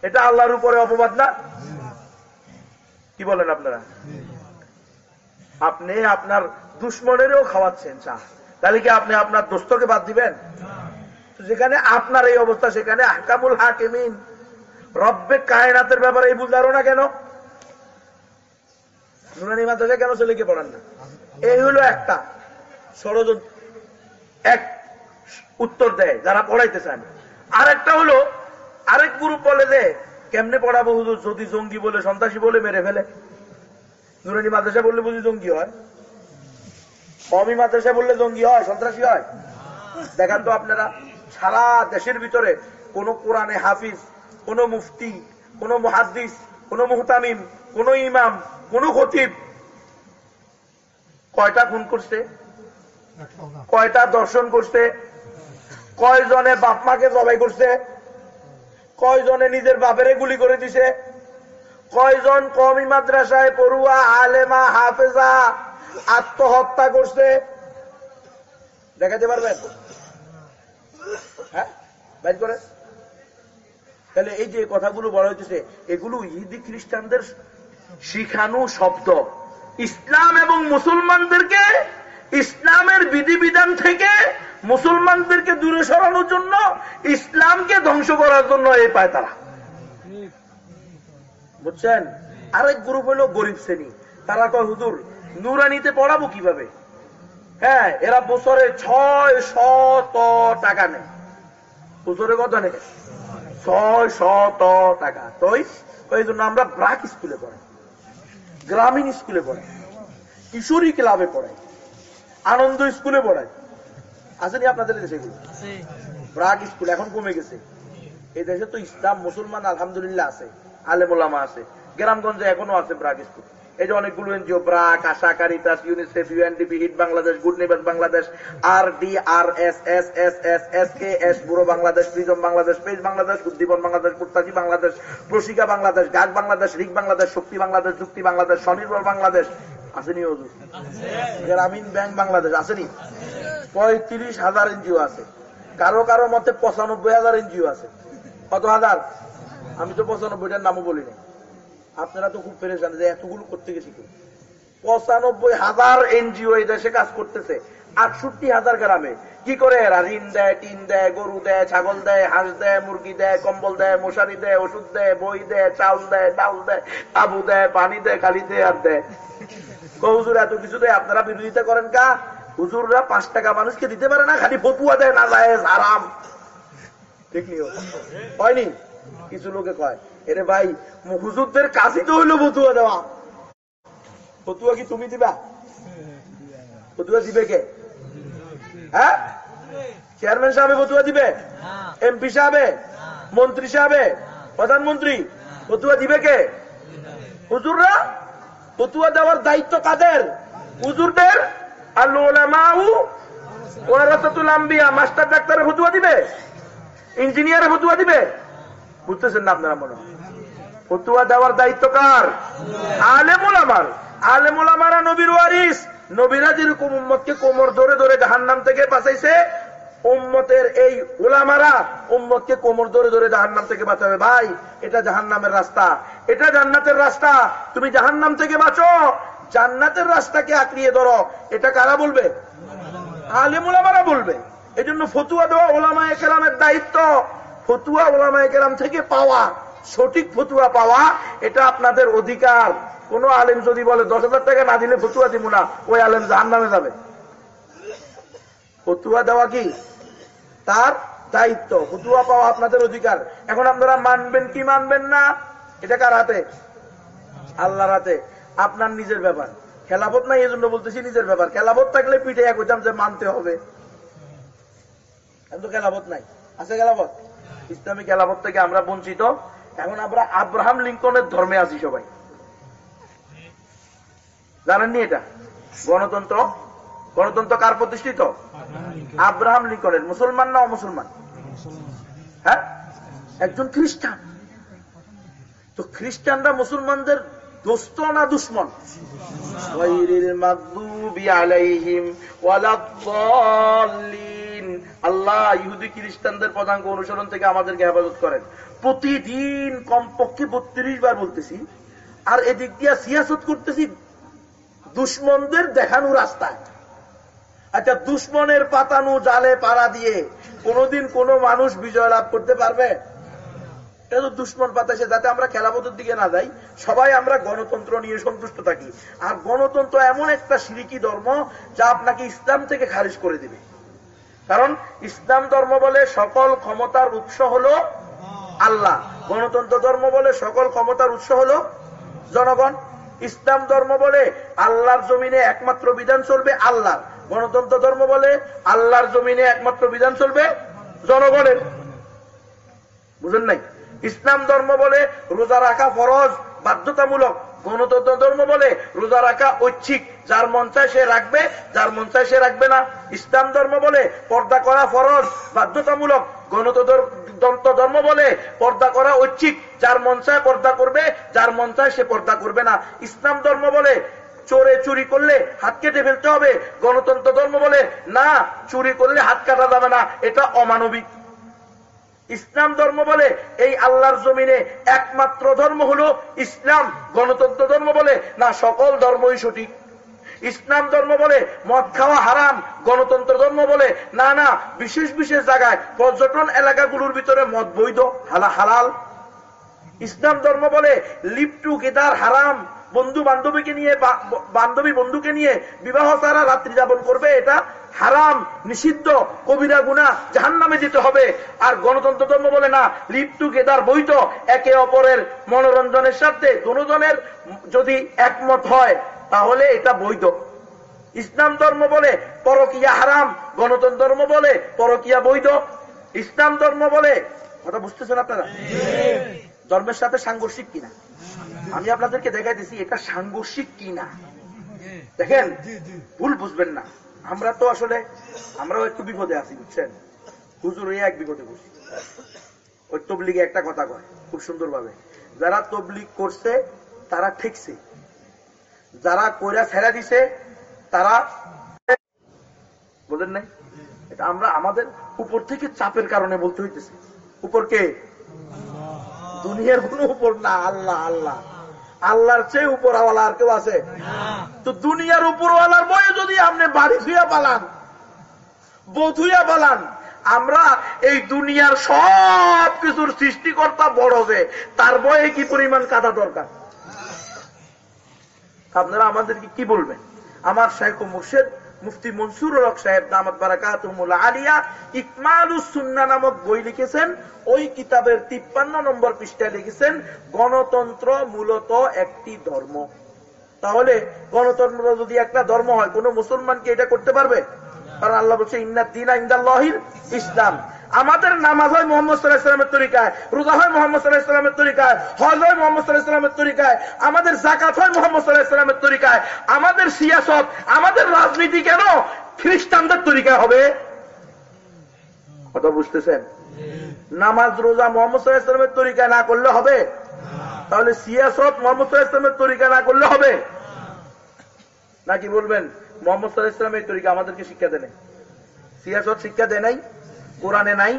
এটা আল্লাহর উপরে অপবাদ না? কি বলেন আপনারা? আপনি আপনার দুশ্মনেরও খাওয়াচ্ছেন চা। তাহলে কি আপনি আপনার দোস্তকে বাদ দিবেন? যেখানে আপনার এই অবস্থা, সেখানে হাকামুল হাকিমিন। রব্বে কায়নাতের ব্যাপারে এই ভুল ধারণা কেন? নুরানি মাদ্রাসায় কেন ছেলেকে পড়ান না? এই হলো একটা। ষড়যন্ত্র। এক উত্তর দেয়, যারা পড়াইতে চান। আর একটা হলো, আরেক গ্রুপ বলে যে, কেমনে পড়াবো হুজুর? যদি জঙ্গি বলে, সন্ত্রাসী বলে, মেরে ফেলে। নুরানি মাদ্রাসা বললে বুঝি জঙ্গি হয়? কমি মাদ্রাসা বললে জঙ্গি হয়, সন্ত্রাসী হয়? দেখান তো আপনারা। সারা দেশের ভিতরে কোন কোরআনে হাফিজ, কোন মুফতি, কোন মুহাদ্দিস, কোন মুহতামিম, কোন ইমাম, কোন খতিব কয়টা খুন করছে? কয়টা দর্শন করছে? কয়জনে বাপ মাকে জবাই করছে? কয়জনে নিজের বাপেরে গুলি করে দিছে? কয়জন কমি মাদ্রাসায় পড়ুয়া, আলেমা, হাফেজা আত্মহত্যা করছে? দেখাতে পারবেন? হ্যাঁ? বাইর করে। তাহলে এই যে কথাগুলো বলা হইতেছে, এগুলো ইহুদি খ্রিস্টানদের শিখানো শব্দ। ইসলাম এবং মুসলমানদেরকে ইসলামের বিধিবিধান থেকে মুসলমানদেরকে দূরে সরানোর জন্য, ইসলামকে ধ্বংস করার জন্য এই পায় তারা। বুঝছেন? আরেক গ্রুপ হলো গরিব শ্রেণি। তারা কয়, হুজুর, নুরানিতে পড়াবো কীভাবে? হ্যাঁ এরা বছরে ছয় শত টাকা নেয়। বছরে কত নেয়? ছয় শত টাকা। তো এই জন্য আমরা ব্রাক স্কুলে পড়াই গ্রামীণ স্কুলে পড়াই কিশোরী ক্লাবে পড়াই আনন্দ স্কুলে পড়াই। আসেনি আপনাদের দেশে? ব্রাক স্কুল এখন কমে গেছে। এই দেশে তো ইসলাম মুসলমান আলহামদুলিল্লাহ আছে আলেমোলামা আছে গ্রামগঞ্জে এখনও আছে ব্রাক স্কুল। এই যে অনেকগুলো NGO, BRAC, ASA, Caritas, UNICEF, UNDP, HEED Bangladesh, Good Neighbours Bangladesh R D R S S S S S K S BURO Bangladesh, Prism Bangladesh, page Bangladesh, Uddipan Bangladesh পুত্তাজি বাংলাদেশ, প্রশিকা বাংলাদেশ, গাছ বাংলাদেশ রিক বাংলাদেশ, শক্তি বাংলাদেশ, যুক্তি বাংলাদেশ, স্বনির্ভর বাংলাদেশ। আসেনি হজুর গ্রামীণ ব্যাংক বাংলাদেশ, আসেনি? পঁয়ত্রিশ হাজার এনজিও আছে। কারও কারও মতে পঁচানব্বই হাজার এনজিও আছে। কত হাজার? আমি তো পঁচানব্বইটার নামও বলি না আপনারা তো খুব পেরেছেন যে এতগুলো করতে গেছি কেউ পঁচানব্বই হাজার এনজিও এই দেশে কাজ করতেছে, আটষট্টি হাজার গ্রামে। কি করে এরা? ঋণ দেয়, টিন দেয়, গরু দেয়, ছাগল দেয়, হাঁস দেয়, মুরগি দেয়, কম্বল দেয়, মশারি দেয়, ওষুধ দেয়, বই দেয় চাউল দেয়, ডাল দেয় আবু দেয়, পানি দেয়, খালি দেয় আর দেয়। হুজুর, এত কিছু দেয়, আপনারা বিরোধিতা করেন কা? হুজুররা পাঁচ টাকা মানুষকে দিতে পারে না, খালি ফতুয়া দেয়, না যায় আরাম ঠিক নি হয়নি? কিছু লোকে কয়। এরে ভাই হুজুরদের কাজই তো হইল ফতুয়া দেওয়া। ফতুয়া কি তুমি দিবা? ফতুয়া দিবে কে? হ্যাঁ? চেয়ারম্যান সাহেব ফতুয়া দিবে? এমপি সাহেবে? মন্ত্রী সাহেবে? প্রধানমন্ত্রী? ফতুয়া দিবে কে? হুজুররা? ফতুয়া দেওয়ার দায়িত্ব কাদের? হুজুরদের? আর লোলামাউ ওয়ারাসাতুল আম্বিয়া, মাস্টার ডাক্তারের ফতুয়া দিবে? ইঞ্জিনিয়ারের ফতুয়া দিবে? বুঝতেছেন না আপনারা মনে হয়? ফতুয়া দেওয়ার দায়িত্ব কার? আলেমুল আমার। আলেমুল আমারা নবীর ওয়ারিস। নবীরা যেরকম উম্মতকে কোমর ধরে ধরে জাহান্নাম থেকে বাঁচাইছে, উম্মতের এই ওলামারা উম্মতকে কোমর ধরে ধরে জাহান্নাম থেকে বাঁচাবে। ভাই, এটা জাহান্নামের রাস্তা। এটা জান্নাতের রাস্তা। তুমি জাহান্নাম থেকে বাঁচো। জান্নাতের রাস্তাকে আঁকড়িয়ে ধরো। এটা কারা বলবে? আলেম ওলামারা বলবে। এই জন্য ফতুয়া দেওয়া ওলামা একরামের দায়িত্ব। ফতুয়া ওলামা একরাম থেকে পাওয়া। সঠিক ফতুয়া পাওয়া, এটা আপনাদের অধিকার। কোন আলেম যদি বলে, দশ হাজার টাকা না দিলে ফতুয়া দিব না, ওই আলেম জাহান নামে যাবে। ফতুয়া দেওয়া কি? তার দায়িত্ব। ফতুয়া পাওয়া আপনাদের অধিকার। এখন আপনারা মানবেন কি মানবেন না? এটা কার হাতে? আল্লাহর হাতে। আপনার নিজের ব্যাপার। খেলাফত নাই এই জন্য বলতেছি নিজের ব্যাপার। খেলাফত থাকলে পিঠে এক হইতাম যে মানতে হবে। এখন তো খেলাফত নাই। আছে খেলাফত? ইসলামী খেলাফত থেকে আমরা বঞ্চিত। এখন আমরা আব্রাহাম লিঙ্কনের ধর্মে আছি সবাই। জানেননি এটা? গণতন্ত্র? গণতন্ত্র কার প্রতিষ্ঠিত? আব্রাহাম লিঙ্কনের। মুসলমান না অমুসলমান? হ্যাঁ? একজন খ্রিস্টান। তো খ্রিস্টানরা মুসলমানদের দোস্ত না দুশ্মন? আলাইহিম ওয়ালাদ-দাল্লিন। আল্লাহ ইহুদি খ্রিস্টানদের পদাঙ্ক অনুসরণ থেকে আমাদেরকে হেফাজত করেন। প্রতিদিন কমপক্ষে বত্রিশ বার বলতেছি। আর এদিক দিয়া সিয়াসত করতেছি দুশ্মনদের দেখানো রাস্তায়। আচ্ছা দুশ্মনের পাতানো জালে পাড়া দিয়ে কোনোদিন কোনো মানুষ বিজয় লাভ করতে পারবে? এটা তো দুশ্মন যাতে আমরা খেলাপথের দিকে না যাই, সবাই আমরা গণতন্ত্র নিয়ে সন্তুষ্ট থাকি। আর গণতন্ত্র এমন একটা সিরিকি ধর্ম যা আপনাকে ইসলাম থেকে খারিজ করে দিবে। কারণ ইসলাম ধর্ম বলে সকল ক্ষমতার উৎস হলো আল্লাহ। গণতন্ত্র ধর্ম বলে সকল ক্ষমতার উৎস হলো জনগণ। ইসলাম ধর্ম বলে আল্লাহর জমিনে একমাত্র বিধান চলবে আল্লাহ গণতন্ত্র ধর্ম বলে আল্লাহর জমিনে একমাত্র বিধান চলবে জনগণের। বুঝেন নাই? ইসলাম ধর্ম বলে রোজা রাখা ফরজ, বাধ্যতামূলক। গণতন্ত্র ধর্ম বলে রোজা রাখা ঐচ্ছিক। যার মন চায় সে রাখবে, যার মন চায় সে রাখবে না। ইসলাম ধর্ম বলে পর্দা করা ফরজ, বাধ্যতামূলক। গণতন্ত্র ধর্ম বলে পর্দা করা ঐচ্ছিক। যার মন চায় পর্দা করবে, যার মন চায় সে পর্দা করবে না। ইসলাম ধর্ম বলে চোরে চুরি করলে হাত কেটে ফেলতে হবে। গণতন্ত্র ধর্ম বলে না, চুরি করলে হাত কাটা যাবে না। এটা অমানবিক। ইসলাম ধর্ম বলে এই আল্লাহর জমিনে একমাত্র ধর্ম হলো ইসলাম। গণতন্ত্র ধর্ম বলে না, সকল ধর্মই সঠিক। ইসলাম ধর্ম বলে, মদ খাওয়া হারাম, গণতন্ত্র ধর্ম বলে না না বিশেষ বিশেষ জায়গায় পর্যটন এলাকাগুলোর ভিতরে মদ বৈধ, হালা হালাল। ইসলাম ধর্ম বলে, লিপ টু গেদার হারাম, বন্ধু বান্ধবীকে নিয়ে বান্ধবী বন্ধুকে নিয়ে বিবাহ ছাড়া রাত্রি যাপন করবে, এটা হারাম, নিষিদ্ধ, কবিরা গুণা জাহান নামে যেতে হবে। আর গণতন্ত্র ধর্ম বলে না, লিপ টু গেদার বৈধ, একে অপরের মনোরঞ্জনের সাথে দুজনের যদি একমত হয় তাহলে এটা বৈধ। ইসলাম ধর্ম বলে পরকিয়া হারাম, গণতন্ত্র ধর্ম বলে পরকিয়া বৈধ। ইসলাম ধর্ম বলে, কথা বুঝতেছেন আপনারা? ধর্মের সাথে সাংঘর্ষিক কিনা? আমি আপনাদেরকে দেখাইতেছি এটা সাংঘর্ষিক কিনা। দেখেন, ভুল বুঝবেন না। আমরা তো আসলে, আমরাও একটু বিপদে আছি, বুঝছেন? হুজুর এক বিপদে বসি ওই তবলিগে একটা কথা কয়, খুব সুন্দর ভাবে যারা তবলিগ করছে, তারা ঠেকছে। যারা কইরা ছেড়ে দিছে, তারা বোঝেন নাই? এটা আমরা আমাদের উপর থেকে চাপের কারণে বলতে হইতেছে। উপর কে? দুনিয়ার কোন উপর না, আল্লাহ আল্লাহ। আল্লাহর চেয়ে উপরওয়ালা আর কেউ আছে? তো দুনিয়ার উপরওয়ালার বয়ে যদি আপনি বাড়ি ধুইয়া পালান, বউ পালান, আমরা এই দুনিয়ার সব কিছুর সৃষ্টিকর্তা বড় যে, তার বয়ে কি পরিমাণ কাদা দরকার? আপনারা আমাদেরকে কি বলবেন? আমার শেখ মুর্শেদ মুফতি মনসুর হক সাহেব দামাত বারাকাতুল আলিয়া ইকমালুস সুন্না নামক বই লিখেছেন। ওই কিতাবের তিপ্পান্ন নম্বর পৃষ্ঠায় লিখেছেন, গণতন্ত্র মূলত একটি ধর্ম। তাহলে গণতন্ত্র যদি একটা ধর্ম হয়, কোন মুসলমান কি এটা করতে পারবে? কারণ আল্লাহ বলছে, ইন্নাদ দিন ইসলাম। আমাদের নামাজ হয় মোহাম্মদ সাল্লাহ তরিকায়, রোজা হয় মোহাম্মদ সাল্লাহ তরিকায়, হজ হয় মোহাম্মদ সাল্লাহ তরিকায়, আমাদের জাকাত হয় মোহাম্মদ সাল্লাহ তরিকায়। আমাদের সিয়াসত আমাদের রাজনীতি কেন খ্রিস্টানদের তরিকায় হবে? কথা বুঝতেছেন? নামাজ, রোজা মোহাম্মদ সাল্লাহ ইসলামের না করলে হবে? তাহলে সিয়াসত মোহাম্মদ সাল্লাহ ইসলামের তরিকা না করলে হবে? নাকি বলবেন, মোহাম্মদ সাল্লাহ তরিকা আমাদেরকে শিক্ষা দেয় সিয়াসত শিক্ষা দেয় নাই? কোরআনে নাই।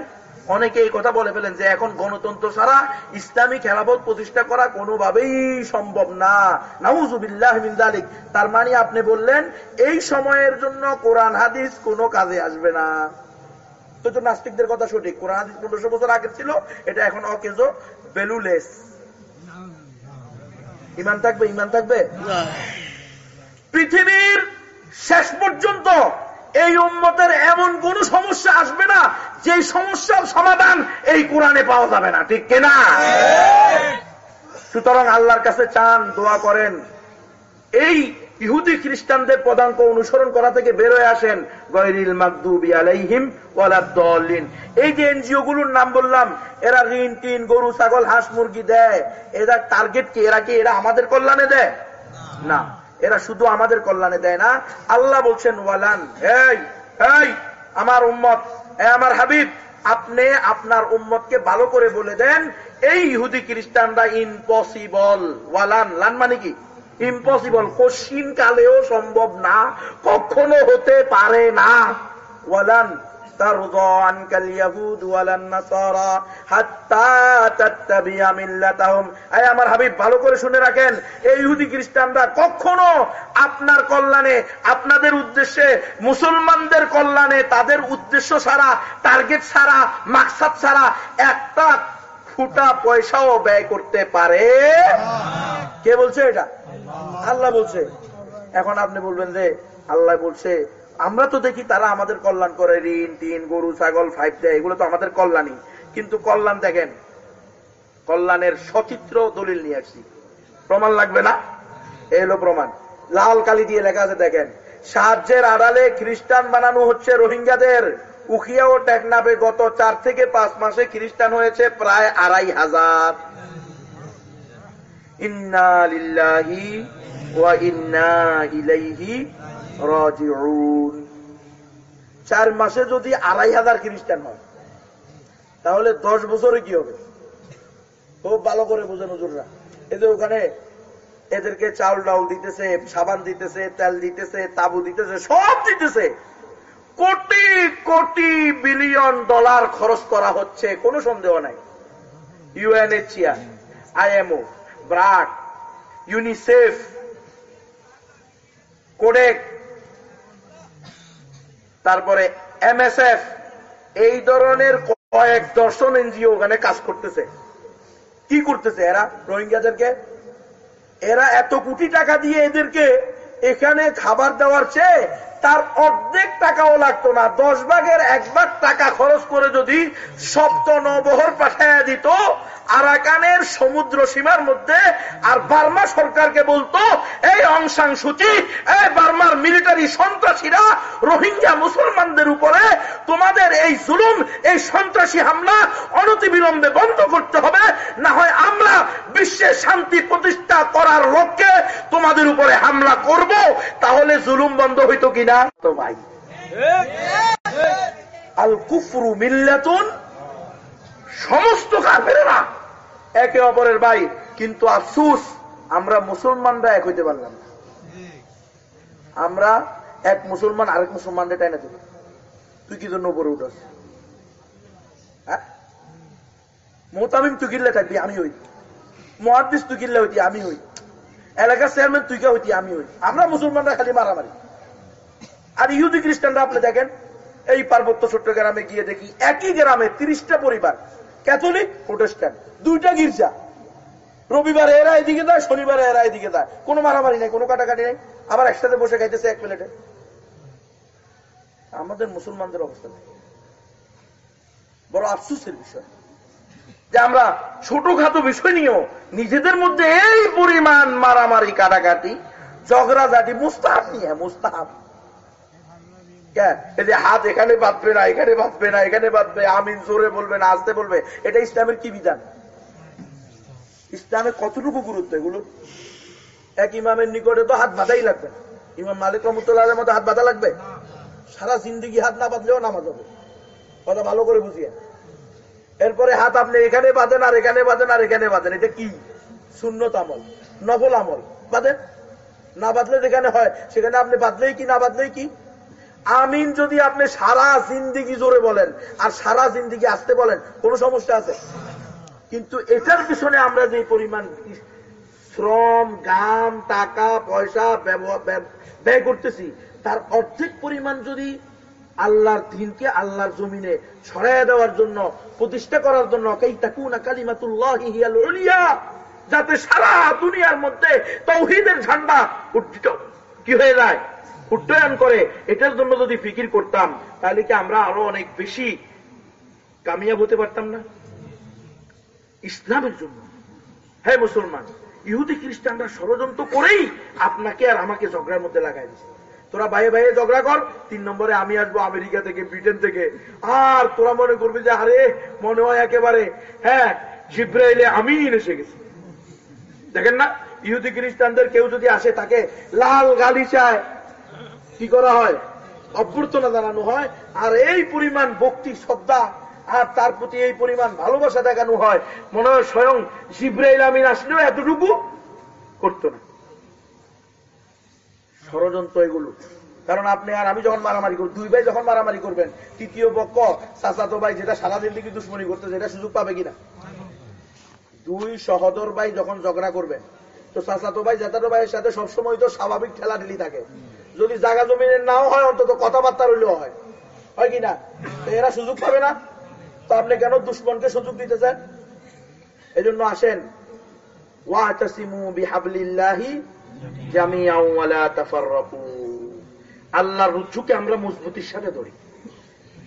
অনেকে এই কথা বলে ফেলেন যে এখন গণতন্ত্র ছাড়া ইসলামী খেলাফত প্রতিষ্ঠা করা কোনোভাবেই সম্ভব না। নাউজুবিল্লাহ মিন তার মানে আপনি বললেন এই সময়ের জন্য কোরআন হাদিস কোনো কাজে আসবে না। তো তো নাস্তিকদের কথা সঠিক। কোরআন হাদিস পনেরোশো বছর আগে ছিল এটা এখন অকেজো ভ্যালুলেস ইমান থাকবে ইমান থাকবে? পৃথিবীর শেষ পর্যন্ত এই উম্মতের এমন কোন সমস্যা আসবে না যে সমস্যার সমাধান এই কোরআনে পাওয়া যাবে না। ঠিক কিনা? সুতরাং আল্লাহর কাছে চান, দোয়া করেন। এই ইহুদি খ্রিস্টানদের পদাঙ্ক অনুসরণ করা থেকে বের হয়ে আসেন গৈরিল মাকদুবি আলাইহিম ওয়ালাদ্দাল্লিন এই যে এনজিও গুলোর নাম বললাম, এরা ঋণ, টিন, গরু, ছাগল, হাঁস, মুরগি দেয়। এরা টার্গেট কি? এরা কি? এরা আমাদের কল্যাণে দেয়? না। এরা শুধু আমাদের কল্যাণে দেয় না। আল্লাহ বলছেন, ওয়ালান এই এই আমার উম্মত আমার হাবিব, আপনি আপনার উম্মতকে ভালো করে বলে দেন, এই ইহুদি খ্রিস্টানরা ইম্পসিবল ওয়ালান, লান মানে কি? ইম্পসিবল কশিন কালেও সম্ভব না, কখনো হতে পারে না। ওয়ালান ترضى عنك اليهود ولا النصارى حتى تتبع ملتهم এই আমার হাবিব ভালো করে শুনে রাখেন এই ইহুদি খ্রিস্টানরা কখনো আপনার কল্যাণে আপনাদের উদ্দেশ্যে মুসলমানদের কল্যাণে তাদের উদ্দেশ্য ছাড়া টার্গেট ছাড়া মাকসাদ ছাড়া একটা ফুটা পয়সাও ব্যয় করতে পারে কে বলছে এটা আল্লাহ বলছে এখন আপনি বলবেন যে আল্লাহ বলছে আমরা তো দেখি তারা আমাদের কল্যাণ করে, ঋণ, টিন, গরু, ছাগল, ফাইভ দেয়, এগুলো তো আমাদের কল্যাণই। কিন্তু কল্যাণ দেখেন, কল্যাণের সচিত্র দলিল নিয়ে আসছি। প্রমাণ লাগবে না? এই হলো প্রমাণ। লাল কালি দিয়ে লেখা আছে, দেখেন, সাহায্যের আড়ালে খ্রিস্টান বানানো হচ্ছে রোহিঙ্গাদের। উখিয়া ও টেকনাফে গত চার থেকে পাঁচ মাসে খ্রিস্টান হয়েছে প্রায় আড়াই হাজার। ইন্না ইন্না ইলাইহি চার মাসে যদি আড়াই হাজার খ্রিস্টান হয়, তাহলে দশ বছরে কি হবে? খুব ভালো করে বোঝেন হুজুররা। এই যে ওখানে এদেরকে চাউল ডাউল দিতেছে, সাবান দিতেছে, তেল দিতেছে, তাবু দিতেছে, সব দিতেছে। কোটি কোটি বিলিয়ন ডলার খরচ করা হচ্ছে, কোনো সন্দেহ নাই। ইউএনএচসিআর আইএমও, ব্রাক, ইউনিসেফ, কোডেক তারপরে এমএসএফ এই ধরনের কয়েক দর্শন এনজিও ওখানে কাজ করতেছে। কি করতেছে এরা, রোহিঙ্গাদেরকে? এরা এত কোটি টাকা দিয়ে এদেরকে এখানে খাবার দেওয়ার চেয়ে তার অর্ধেক টাকাও লাগতো না। দশ ভাগের এক ভাগ টাকা খরচ করে যদি সপ্ত নবহর পাঠাইয়া দিত, আরাকানের সমুদ্র সীমার মধ্যে, আর বার্মা সরকারকে বলতো, এই অংশাং সূচি, এই বার্মার মিলিটারি সন্ত্রাসীরা রোহিঙ্গা মুসলমানদের উপরে তোমাদের এই জুলুম, এই সন্ত্রাসী হামলা অনতিবিলম্বে বন্ধ করতে হবে। না হয় আমরা বিশ্বের শান্তি প্রতিষ্ঠা করার লক্ষ্যে তোমাদের উপরে হামলা করব, তাহলে জুলুম বন্ধ হইতো কিনা? তো ভাই, আল কুফরু মিল্লাতুন, সমস্ত কাফেরেরা একে অপরের ভাই, কিন্তু আফসুস, আমরা মুসলমানরা এক হইতে পারলাম না। আমরা এক মুসলমান, আরেক মুসলমানদের টাইনা দেব তুই কি জন্য উপরে উঠাস? হ্যাঁ? মোতামিম, তুই কিনলে থাকবি, আমি হই মহাদিস তুই কিনলে হইতি আমি হই। এলাকার চেয়ারম্যান তুই কে হইতি আমি হই। আমরা মুসলমানরা খালি মারামারি। আর ইহুদি খ্রিস্টানরা আপনি দেখেন, এই পার্বত্য চট্টগ্রামে গিয়ে দেখি একই গ্রামে তিরিশটা পরিবার, ক্যাথলিক প্রোটেস্ট্যান্ট দুইটা গির্জা। রবিবার এরা এদিকে দেয় শনিবার এরা এদিকে দেয় কোনো মারামারি নাই, কোনো কাটাকাটি নাই। আবার একসাথে বসে খাইতেছে এক প্লেটে। আমাদের মুসলমানদের অবস্থা নেই। বড় আফসুসের বিষয়। যে আমরা ছোটখাটো বিষয় নিয়েও নিজেদের মধ্যে এই পরিমাণ মারামারি, কাটাকাটি, ঝগড়াঝাটি, মুস্তাহাব নিয়ে, মুস্তাহাব। এই যে হাত এখানে বাঁধবে না, এখানে বাঁধবে না, এখানে বাঁধবে, আমিন জোরে বলবে না, আসতে বলবে, এটা ইসলামের কি বিধান? ইসলামের কতটুকু গুরুত্ব এগুলো? এক ইমামের নিকটে তো হাত বাঁধাই লাগবে। ইমাম মালিক রহমতুল্লাহ মতো হাত বাঁধা লাগবে? সারা জিন্দিগি হাত না বাঁধলেও নামাজ হবে। কথা ভালো করে বুঝিয়ে। এরপরে হাত আপনি এখানে বাঁধেন, আর এখানে বাঁধেন, আর এখানে বাঁধেন। এটা কি? শূন্যত আমল, নফল আমল। বাঁধেন? না বাঁধলে যেখানে হয়, সেখানে আপনি বাঁধলেই কি, না বাঁধলেই কি? আমিন যদি আপনি সারা জিন্দিগি জোরে বলেন, আর সারা জিন্দিগি আসতে বলেন, কোন সমস্যা আছে? কিন্তু এটার পিছনে আমরা যে পরিমাণ শ্রম, গাম, টাকা, পয়সা ব্যয় করতেছি, তার অর্ধেক পরিমাণ যদি আল্লাহর দিনকে আল্লাহর জমিনে ছড়াইয়া দেওয়ার জন্য, প্রতিষ্ঠা করার জন্য যাতে সারা দুনিয়ার মধ্যে তৌহিদের ঝান্ডা উঠ্ঠিত কি হয়ে যায়? উড্ডয়ন করে, এটার জন্য যদি ফিকির করতাম, তাহলে কি আমরা আরও অনেক বেশি কামিয়াব হতে পারতাম না? ইসলামের জন্য। হ্যাঁ মুসলমান, ইহুদি খ্রিস্টানরা ষড়যন্ত্র করেই আপনাকে আর আমাকে ঝগড়ার মধ্যে লাগাই দিচ্ছে তোরা বাইরে বাইরে ঝগড়া কর। তিন নম্বরে আমি আসব আমেরিকা থেকে, ব্রিটেন থেকে। আর তোরা মনে করবি যে, আরে, মনে হয় একেবারে হ্যাঁ জিব্রাইলে আমি এসে গেছি। দেখেন না, ইহুদি খ্রিস্টানদের কেউ যদি আসে, তাকে লাল গালি চায় কি করা হয়? অভ্যর্থনা জানানো হয়। আর এই পরিমাণ ভক্তি, শ্রদ্ধা, আর তার প্রতি এই পরিমাণ ভালোবাসা দেখানো হয়, মনে হয় স্বয়ং জিব্রাইল আমিন আসলেও এতটুকু করতো না। ষড়যন্ত্র এগুলো। কারণ আপনি আর আমি যখন মারামারি করি, দুই ভাই যখন মারামারি করবেন, তৃতীয় পক্ষ, চাচাতো ভাই যেটা সারাদিন থেকে দুশ্মনী করতে যেটা সুযোগ পাবে কিনা? দুই সহদর ভাই যখন ঝগড়া করবেন, তো চাচাতো ভাই জেঠাতো ভাইয়ের সাথে সবসময় তো স্বাভাবিক ঠেলাঠেলি থাকে। যদি জায়গা জমিনের নাও হয়, অন্তত কথাবার্তা রইলেও হয়। হয় কিনা? এরা সুযোগ পাবে না। তো আপনি কেন দুশ্মনকে সুযোগ দিতে চান? এই জন্য আসেন। ওয়াতাসিমু বিহাবলিল্লাহি আল্লাহর রুজুকে আমরা মজবুতির সাথে ধরি।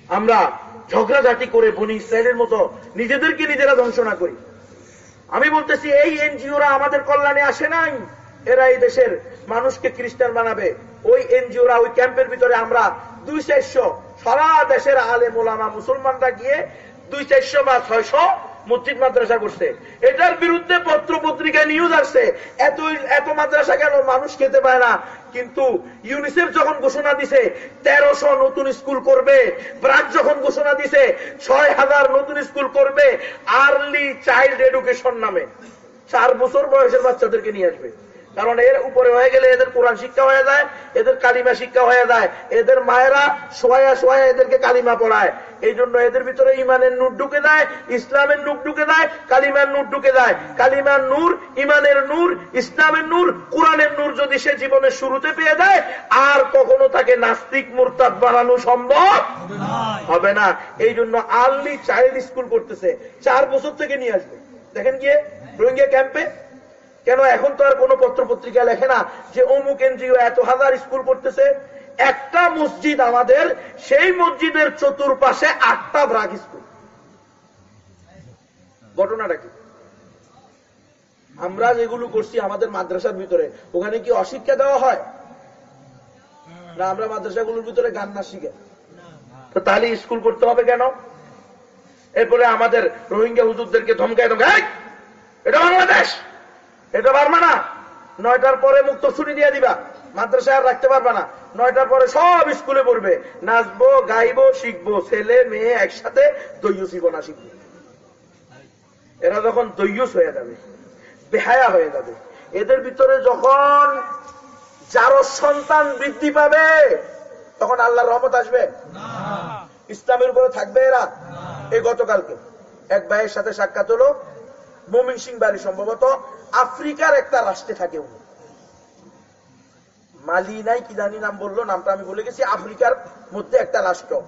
আমরা ঝগড়াঝাটি করে বনি ইসরায়েলের মতো নিজেদেরকে নিজেরা ধ্বংস না করি। আমি বলতেছি, এই এনজিওরা আমাদের কল্যাণে আসে নাই। এরা এই দেশের মানুষকে খ্রিস্টান বানাবে। ওই এনজিওরা ওই ক্যাম্পের ভিতরে আমরা দুই চারশো সারা দেশের আলে মোলামা মুসলমানরা গিয়ে দুই চারশো বা ছয়শো মসজিদ মাদ্রাসা করছে। এটার বিরুদ্ধে পত্র পত্রিকায় নিউজ আসছে। এত এত মাদ্রাসা কেন? মানুষ খেতে পায় না। কিন্তু ইউনিসেফ যখন ঘোষণা দিছে, তেরোশো নতুন স্কুল করবে ব্রাঞ্চ যখন ঘোষণা দিছে, ছয় হাজার নতুন স্কুল করবে আর্লি চাইল্ড এডুকেশন নামে। চার বছর বয়সের বাচ্চাদেরকে নিয়ে আসবে। কারণ এর উপরে হয়ে গেলে এদের কোরআন শিক্ষা হয়ে যায়, এদের কালিমা শিক্ষা হয়ে যায়, এদের মায়েরা সোয়া সোয়া এদেরকে কালিমা পড়ায়। এই জন্য এদের ভিতরে ইমানের নূর ঢুকে দেয় ইসলামের নূর ঢুকে দেয় কালিমার নূর ঢুকে দেয় কালিমার নূর, ইমানের নূর, ইসলামের নূর, কোরআনের নূর যদি সে জীবনের শুরুতে পেয়ে যায়, আর কখনো তাকে নাস্তিক মুরতাদ বানানো সম্ভব হবে না। এই জন্য আর্লি চাইল্ড স্কুল করতেছে, চার বছর থেকে নিয়ে আসবে। দেখেন গিয়ে, রোহিঙ্গা ক্যাম্পে কেন এখন তো আর কোনো পত্র পত্রিকা লেখে না যে অমুক এনজিও এত হাজার স্কুল করতেছে একটা মসজিদ আমাদের, সেই মসজিদের চতুর্পাশে আটটা ব্রাক স্কুল। ঘটনাটা কি? আমরা যেগুলো করছি আমাদের মাদ্রাসার ভিতরে, ওখানে কি অশিক্ষা দেওয়া হয়? না, আমরা মাদ্রাসাগুলোর ভিতরে গান না শিখে। তো তাহলে স্কুল করতে হবে কেন? এরপরে আমাদের রোহিঙ্গা হুজুরদেরকে ধমকায় ধমকায় এটা বাংলাদেশ! এটা পারবে না? নয়টার পরে মুক্ত ছুটি দিয়ে দিবা। মাদ্রাসায় আর রাখতে পারবে না। নয়টার পরে সব স্কুলে পড়বে। নাচবো গাইবো শিখব ছেলে মেয়ে একসাথে দৈয়সি গোনা শিখবে এরা যখন দৈয়স হয়ে যাবে বেহায়া হয়ে যাবে এদের ভিতরে যখন যারো সন্তান বৃদ্ধি পাবে তখন আল্লাহর রহমত আসবে? ইসলামের উপরে থাকবে এরা? এই গতকালকে। এক ভাইয়ের সাথে সাক্ষাৎ হলো মমিন সিং বাড়ি সম্ভবত আফ্রিকার একটা রাষ্ট্রে থাকে উনি। মালি নাই, কি জানি নাম বলল, নামটা আমি বলে গেছি, আফ্রিকার মধ্যে একটা রাষ্ট্র।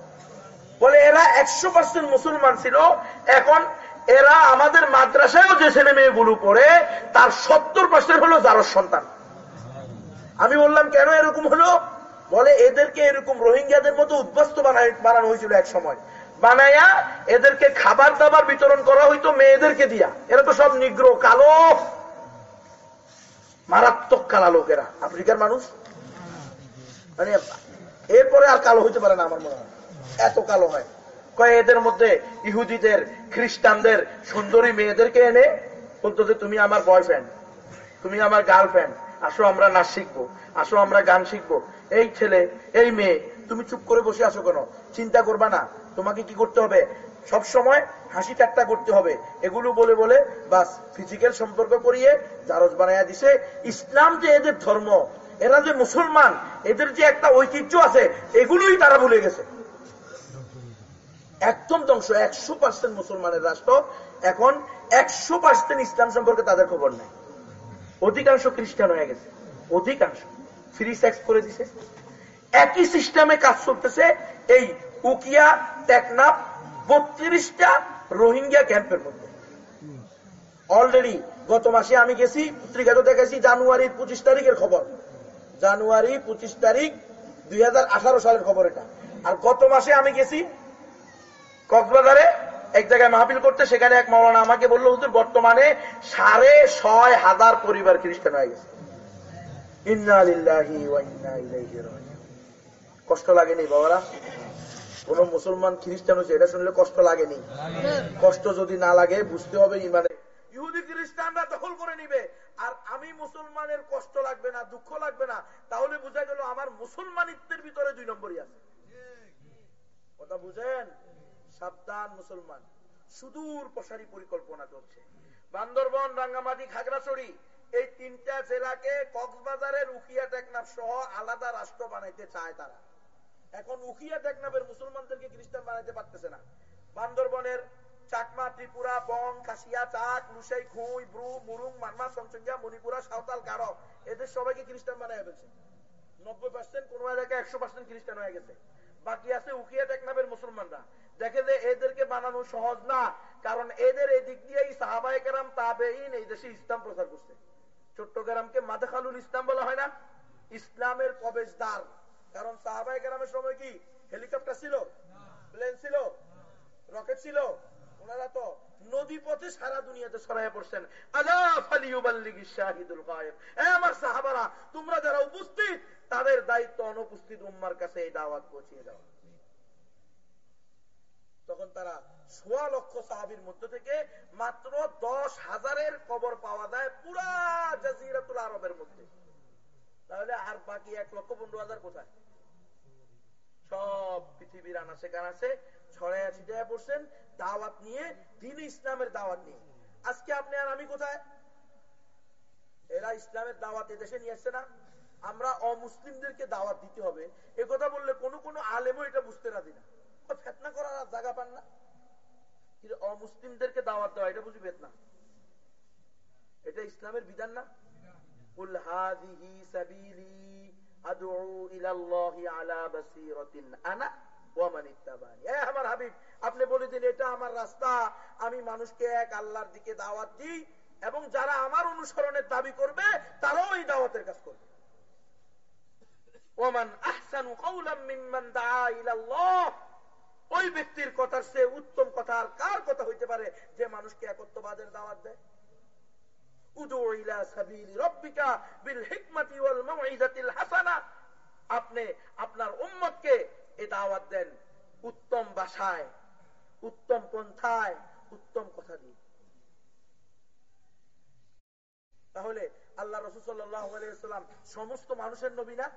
বলে এরা একশো পার্সেন্ট মুসলমান ছিল, এখন এরা আমাদের মাদ্রাসায়ও যে ছেলে মেয়েগুলো পড়ে, তার সত্তর পার্সেন্ট হলো যারোর সন্তান। আমি বললাম, কেন এরকম হলো? বলে, এদেরকে এরকম রোহিঙ্গাদের মতো উদ্বস্ত বানানো হয়েছিল এক সময়। বানাইয়া এদেরকে খাবার দাবার বিতরণ করা হইতো, মেয়েদেরকে দিয়া। এরা তো সব নিগ্র, কালো। মারাত্মক কালা লোকেরা। আফ্রিকার মানুষ? মানে এরপরে আর কালো হইতে পারে না আমার মনে হয়। এত কালো হয়। কয়, এদের মধ্যে ইহুদিদের, খ্রিস্টানদের, সুন্দরী মেয়েদেরকে এনে, বলতো যে, তুমি আমার বয়ফ্রেন্ড তুমি আমার গার্লফ্রেন্ড আসো আমরা নাচ শিখব, আসো আমরা গান শিখব। এই ছেলে, এই মেয়ে, তুমি চুপ করে বসে আসো কেন? চিন্তা করবা না। তোমাকে কি করতে হবে? সব সময় হাসি ঠাট্টা করতে হবে। এগুলো বলে বলে বাস ফিজিক্যাল সম্পর্ক করিয়ে জারজ বানাইয়া দিছে। ইসলাম যে এদের ধর্ম, এরা যে মুসলমান, এদের যে একটা ঐতিহ্য আছে, এগুলোই তারা ভুলে গেছে। একদম ধ্বংস, একশো পার্সেন্ট মুসলমানের রাষ্ট্র। এখন একশো পার্সেন্ট ইসলাম সম্পর্কে তাদের খবর নেই। অধিকাংশ খ্রিস্টান হয়ে গেছে। অধিকাংশ। ফ্রি সেক্স করে দিছে। একই সিস্টেমে কাজ চলতেছে এই উকিয়া টেকনাফ, বত্রিশটা রোহিঙ্গা ক্যাম্পের মধ্যে। অলরেডি গত মাসে আমি গেছি, পত্রিকাতে দেখেছি জানুয়ারির পঁচিশ তারিখের খবর। জানুয়ারি পঁচিশ তারিখ দুই আঠারো সালের খবর এটা। আর গত মাসে আমি গেছি কক্সবাজারে, এক জায়গায় মাহফিল করতে, সেখানে এক মৌলানা আমাকে বলল, হুজুর, বর্তমানে সাড়ে ছয় হাজার পরিবার খ্রিস্টান হয়ে গেছে। কষ্ট লাগেনি বাবারা? কোন মুসলমান খ্রিস্টান হচ্ছে এটা শুনলে কষ্ট লাগেনি। কষ্ট যদি না লাগে, বুঝতে হবে ইমানে। ইহুদি খ্রিস্টানরা দখল করে নিবে। আর আমি মুসলমানের কষ্ট লাগবে না, দুঃখ লাগবে না, তাহলে বোঝা গেল আমার মুসলমানিত্বের ভিতরে দুই নম্বরই আছে। কথা বুঝেন? সাবধান মুসলমান। সুদূর প্রসারী পরিকল্পনা চলছে। বান্দরবন, রাঙ্গামাটি, খাগড়াছড়ি, এই তিনটা জেলাকে কক্সবাজারের উখিয়া টেকনাফ সহ আলাদা রাষ্ট্র বানাইতে চায় তারা। এখন উখিয়া টেকনাফের মুসলমানদেরকে খ্রিস্টান বানাইতে পারতেছে না। বান্দরবনের চাকমা, ত্রিপুরা বং খাসিয়া, চাক লুসাই খুঁই, ব্রু, মুরুং, মানমা চমচঙ্গিয়া মণিপুরা, সাঁওতাল, গারো, এদের সবাইকে খ্রিস্টান বানাই ফেলছে। নব্বই পার্সেন্ট কোন এলাকায় একশো পার্সেন্ট খ্রিস্টান হয়ে গেছে। বাকি আছে উকিয়া টেকনাফের মুসলমানরা। দেখে যে এদেরকে বানানো সহজ না, কারণ এদের এদিক দিয়েই সাহাবাই কেরাম তাবেইন এই দেশে ইসলাম প্রচার করছে। চট্টগ্রামকে ইসলাম বলা হয় না? ইসলামের প্রবেশদ্বার। কারণ সাহাবাই কেরামের সময় কি? হেলিকপ্টার ছিল? প্লেন ছিল? রকেট ছিল? ওনারা তো নদী পথে সারা দুনিয়াতে ছড়াইয়া পড়ছেন। আমার সাহাবারা, তোমরা যারা উপস্থিত, তাদের দায়িত্ব অনুপস্থিত উম্মার কাছে এই দাওয়াত পৌঁছিয়ে দেওয়া তখন তারা সোয়া লক্ষ সাহাবির মধ্য থেকে মাত্র দশ হাজারের কবর পাওয়া যায় পুরা জাজিরাতুল আরবের মধ্যে। তাহলে আর বাকি এক লক্ষ পনেরো হাজার কোথায়? সব পৃথিবীর আনাসে কানাসে ছড়াইয়া ছিটাইয়া পড়ছেন দাওয়াত নিয়ে, দিন ইসলামের দাওয়াত নিয়ে। আজকে আপনি আর আমি কোথায়? এরা ইসলামের দাওয়াত এদেশে নিয়ে আসছে না। আমরা অমুসলিমদেরকে দাওয়াত দিতে হবে। এ কথা বললে কোনো কোনো আলেমও এটা বুঝতে রাজি না। ফেতনা করার আর জায়গা পান না। অমুসলিমদেরকে দাওয়াত দেওয়া, এটা বুঝি না এটা ইসলামের বিধান না? কুল হাদিহি সাবিলি আপনি বলে দিন এটা আমার রাস্তা। আমি মানুষকে এক আল্লাহর দিকে দাওয়াত দিই এবং যারা আমার অনুসরণের দাবি করবে, তারাও এই দাওয়াতের কাজ করবে। ওমান ওই ব্যক্তির কথার সে উত্তম কথা আর কার কথা হইতে পারে যে মানুষকে একত্ববাদের দাওয়াত দেয়? আপনি আপনার উম্মতকে এই দাওয়াত দেন উত্তম উত্তম পন্থায়, উত্তম কথা তাহলে আল্লাহ রসুল সমস্ত মানুষের নবী না?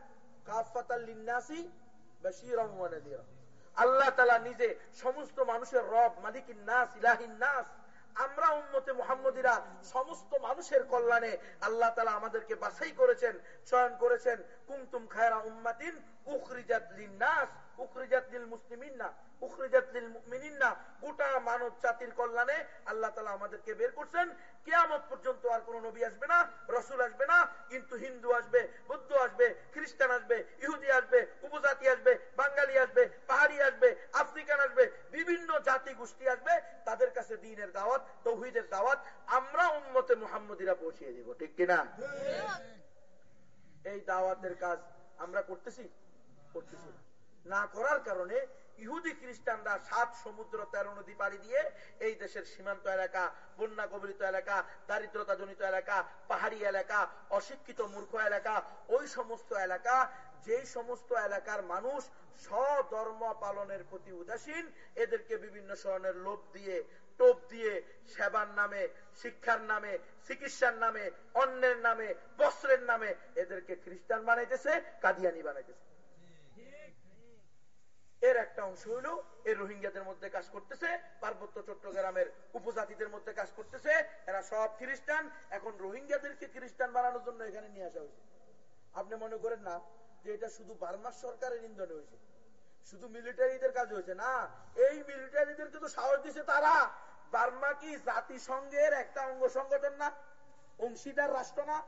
আল্লাহ তাআলা নিজে সমস্ত মানুষের রব, মালিকিন নাস, ইলাহিন নাস আমরা উম্মতে মোহাম্মদীরা সমস্ত মানুষের কল্যাণে আল্লাহ তালা আমাদেরকে বাছাই করেছেন, চয়ন করেছেন। কুমতুম খায়রা উম্মাতিন উখরিজাত উখরিজাত লিল উখরিজাত না গোটা মানব জাতির কল্যাণে আল্লাহ তালা আমাদেরকে বের করছেন। কিয়ামত পর্যন্ত আর কোন নবী আসবে না, রসুল আসবে না, কিন্তু হিন্দু আসবে, বৌদ্ধ আসবে, খ্রিস্টান আসবে, ইহুদি আসবে, উপজাতি আসবে, বাঙালি আসবে, পাহাড়ি আসবে, আফ্রিকান আসবে, বিভিন্ন জাতি গোষ্ঠী আসবে, তাদের কাছে দিনের দাওয়াত, তৌহিদের দাওয়াত, আমরা উম্মতে মুহাম্মদিরা পৌঁছিয়ে দিব, ঠিক কিনা এই দাওয়াতের কাজ আমরা করতেছি করতেছি। না করার কারণে ইহুদি খ্রিস্টানরা সাত সমুদ্র তেরো নদী পাড়ি দিয়ে এই দেশের সীমান্ত এলাকা, বন্যা কবলিত এলাকা, দারিদ্রতা জনিত এলাকা, পাহাড়ি এলাকা, অশিক্ষিত মূর্খ এলাকা, ওই সমস্ত এলাকা, যেই সমস্ত এলাকার মানুষ স্বধর্ম পালনের প্রতি উদাসীন, এদেরকে বিভিন্ন ধরনের লোভ দিয়ে, টোপ দিয়ে, সেবার নামে, শিক্ষার নামে, চিকিৎসার নামে অন্যের নামে, বস্ত্রের নামে এদেরকে খ্রিস্টান বানাইতেছে, কাদিয়ানি বানাইতেছে। এর একটা অংশ হইল এই রোহিঙ্গাদের মধ্যে কাজ করতেছে, পার্বত্য চট্টগ্রামের উপজাতিদের মধ্যে কাজ করতেছে, এরা সব খ্রিস্টান, এখন রোহিঙ্গাদেরকে খ্রিস্টান বানানোর জন্য এখানে নিয়ে আসা হয়েছে। আপনি মনে করেন না যে এটা শুধু বার্মার সরকারের ইন্ধনে হয়েছে? শুধু মিলিটারিদের কাজ হয়েছে? না, এই মিলিটারিদেরকে তো সাহস দিছে তারা। বার্মা কি জাতিসংঘের একটা অঙ্গ সংগঠন না? অংশীদার রাষ্ট্র না?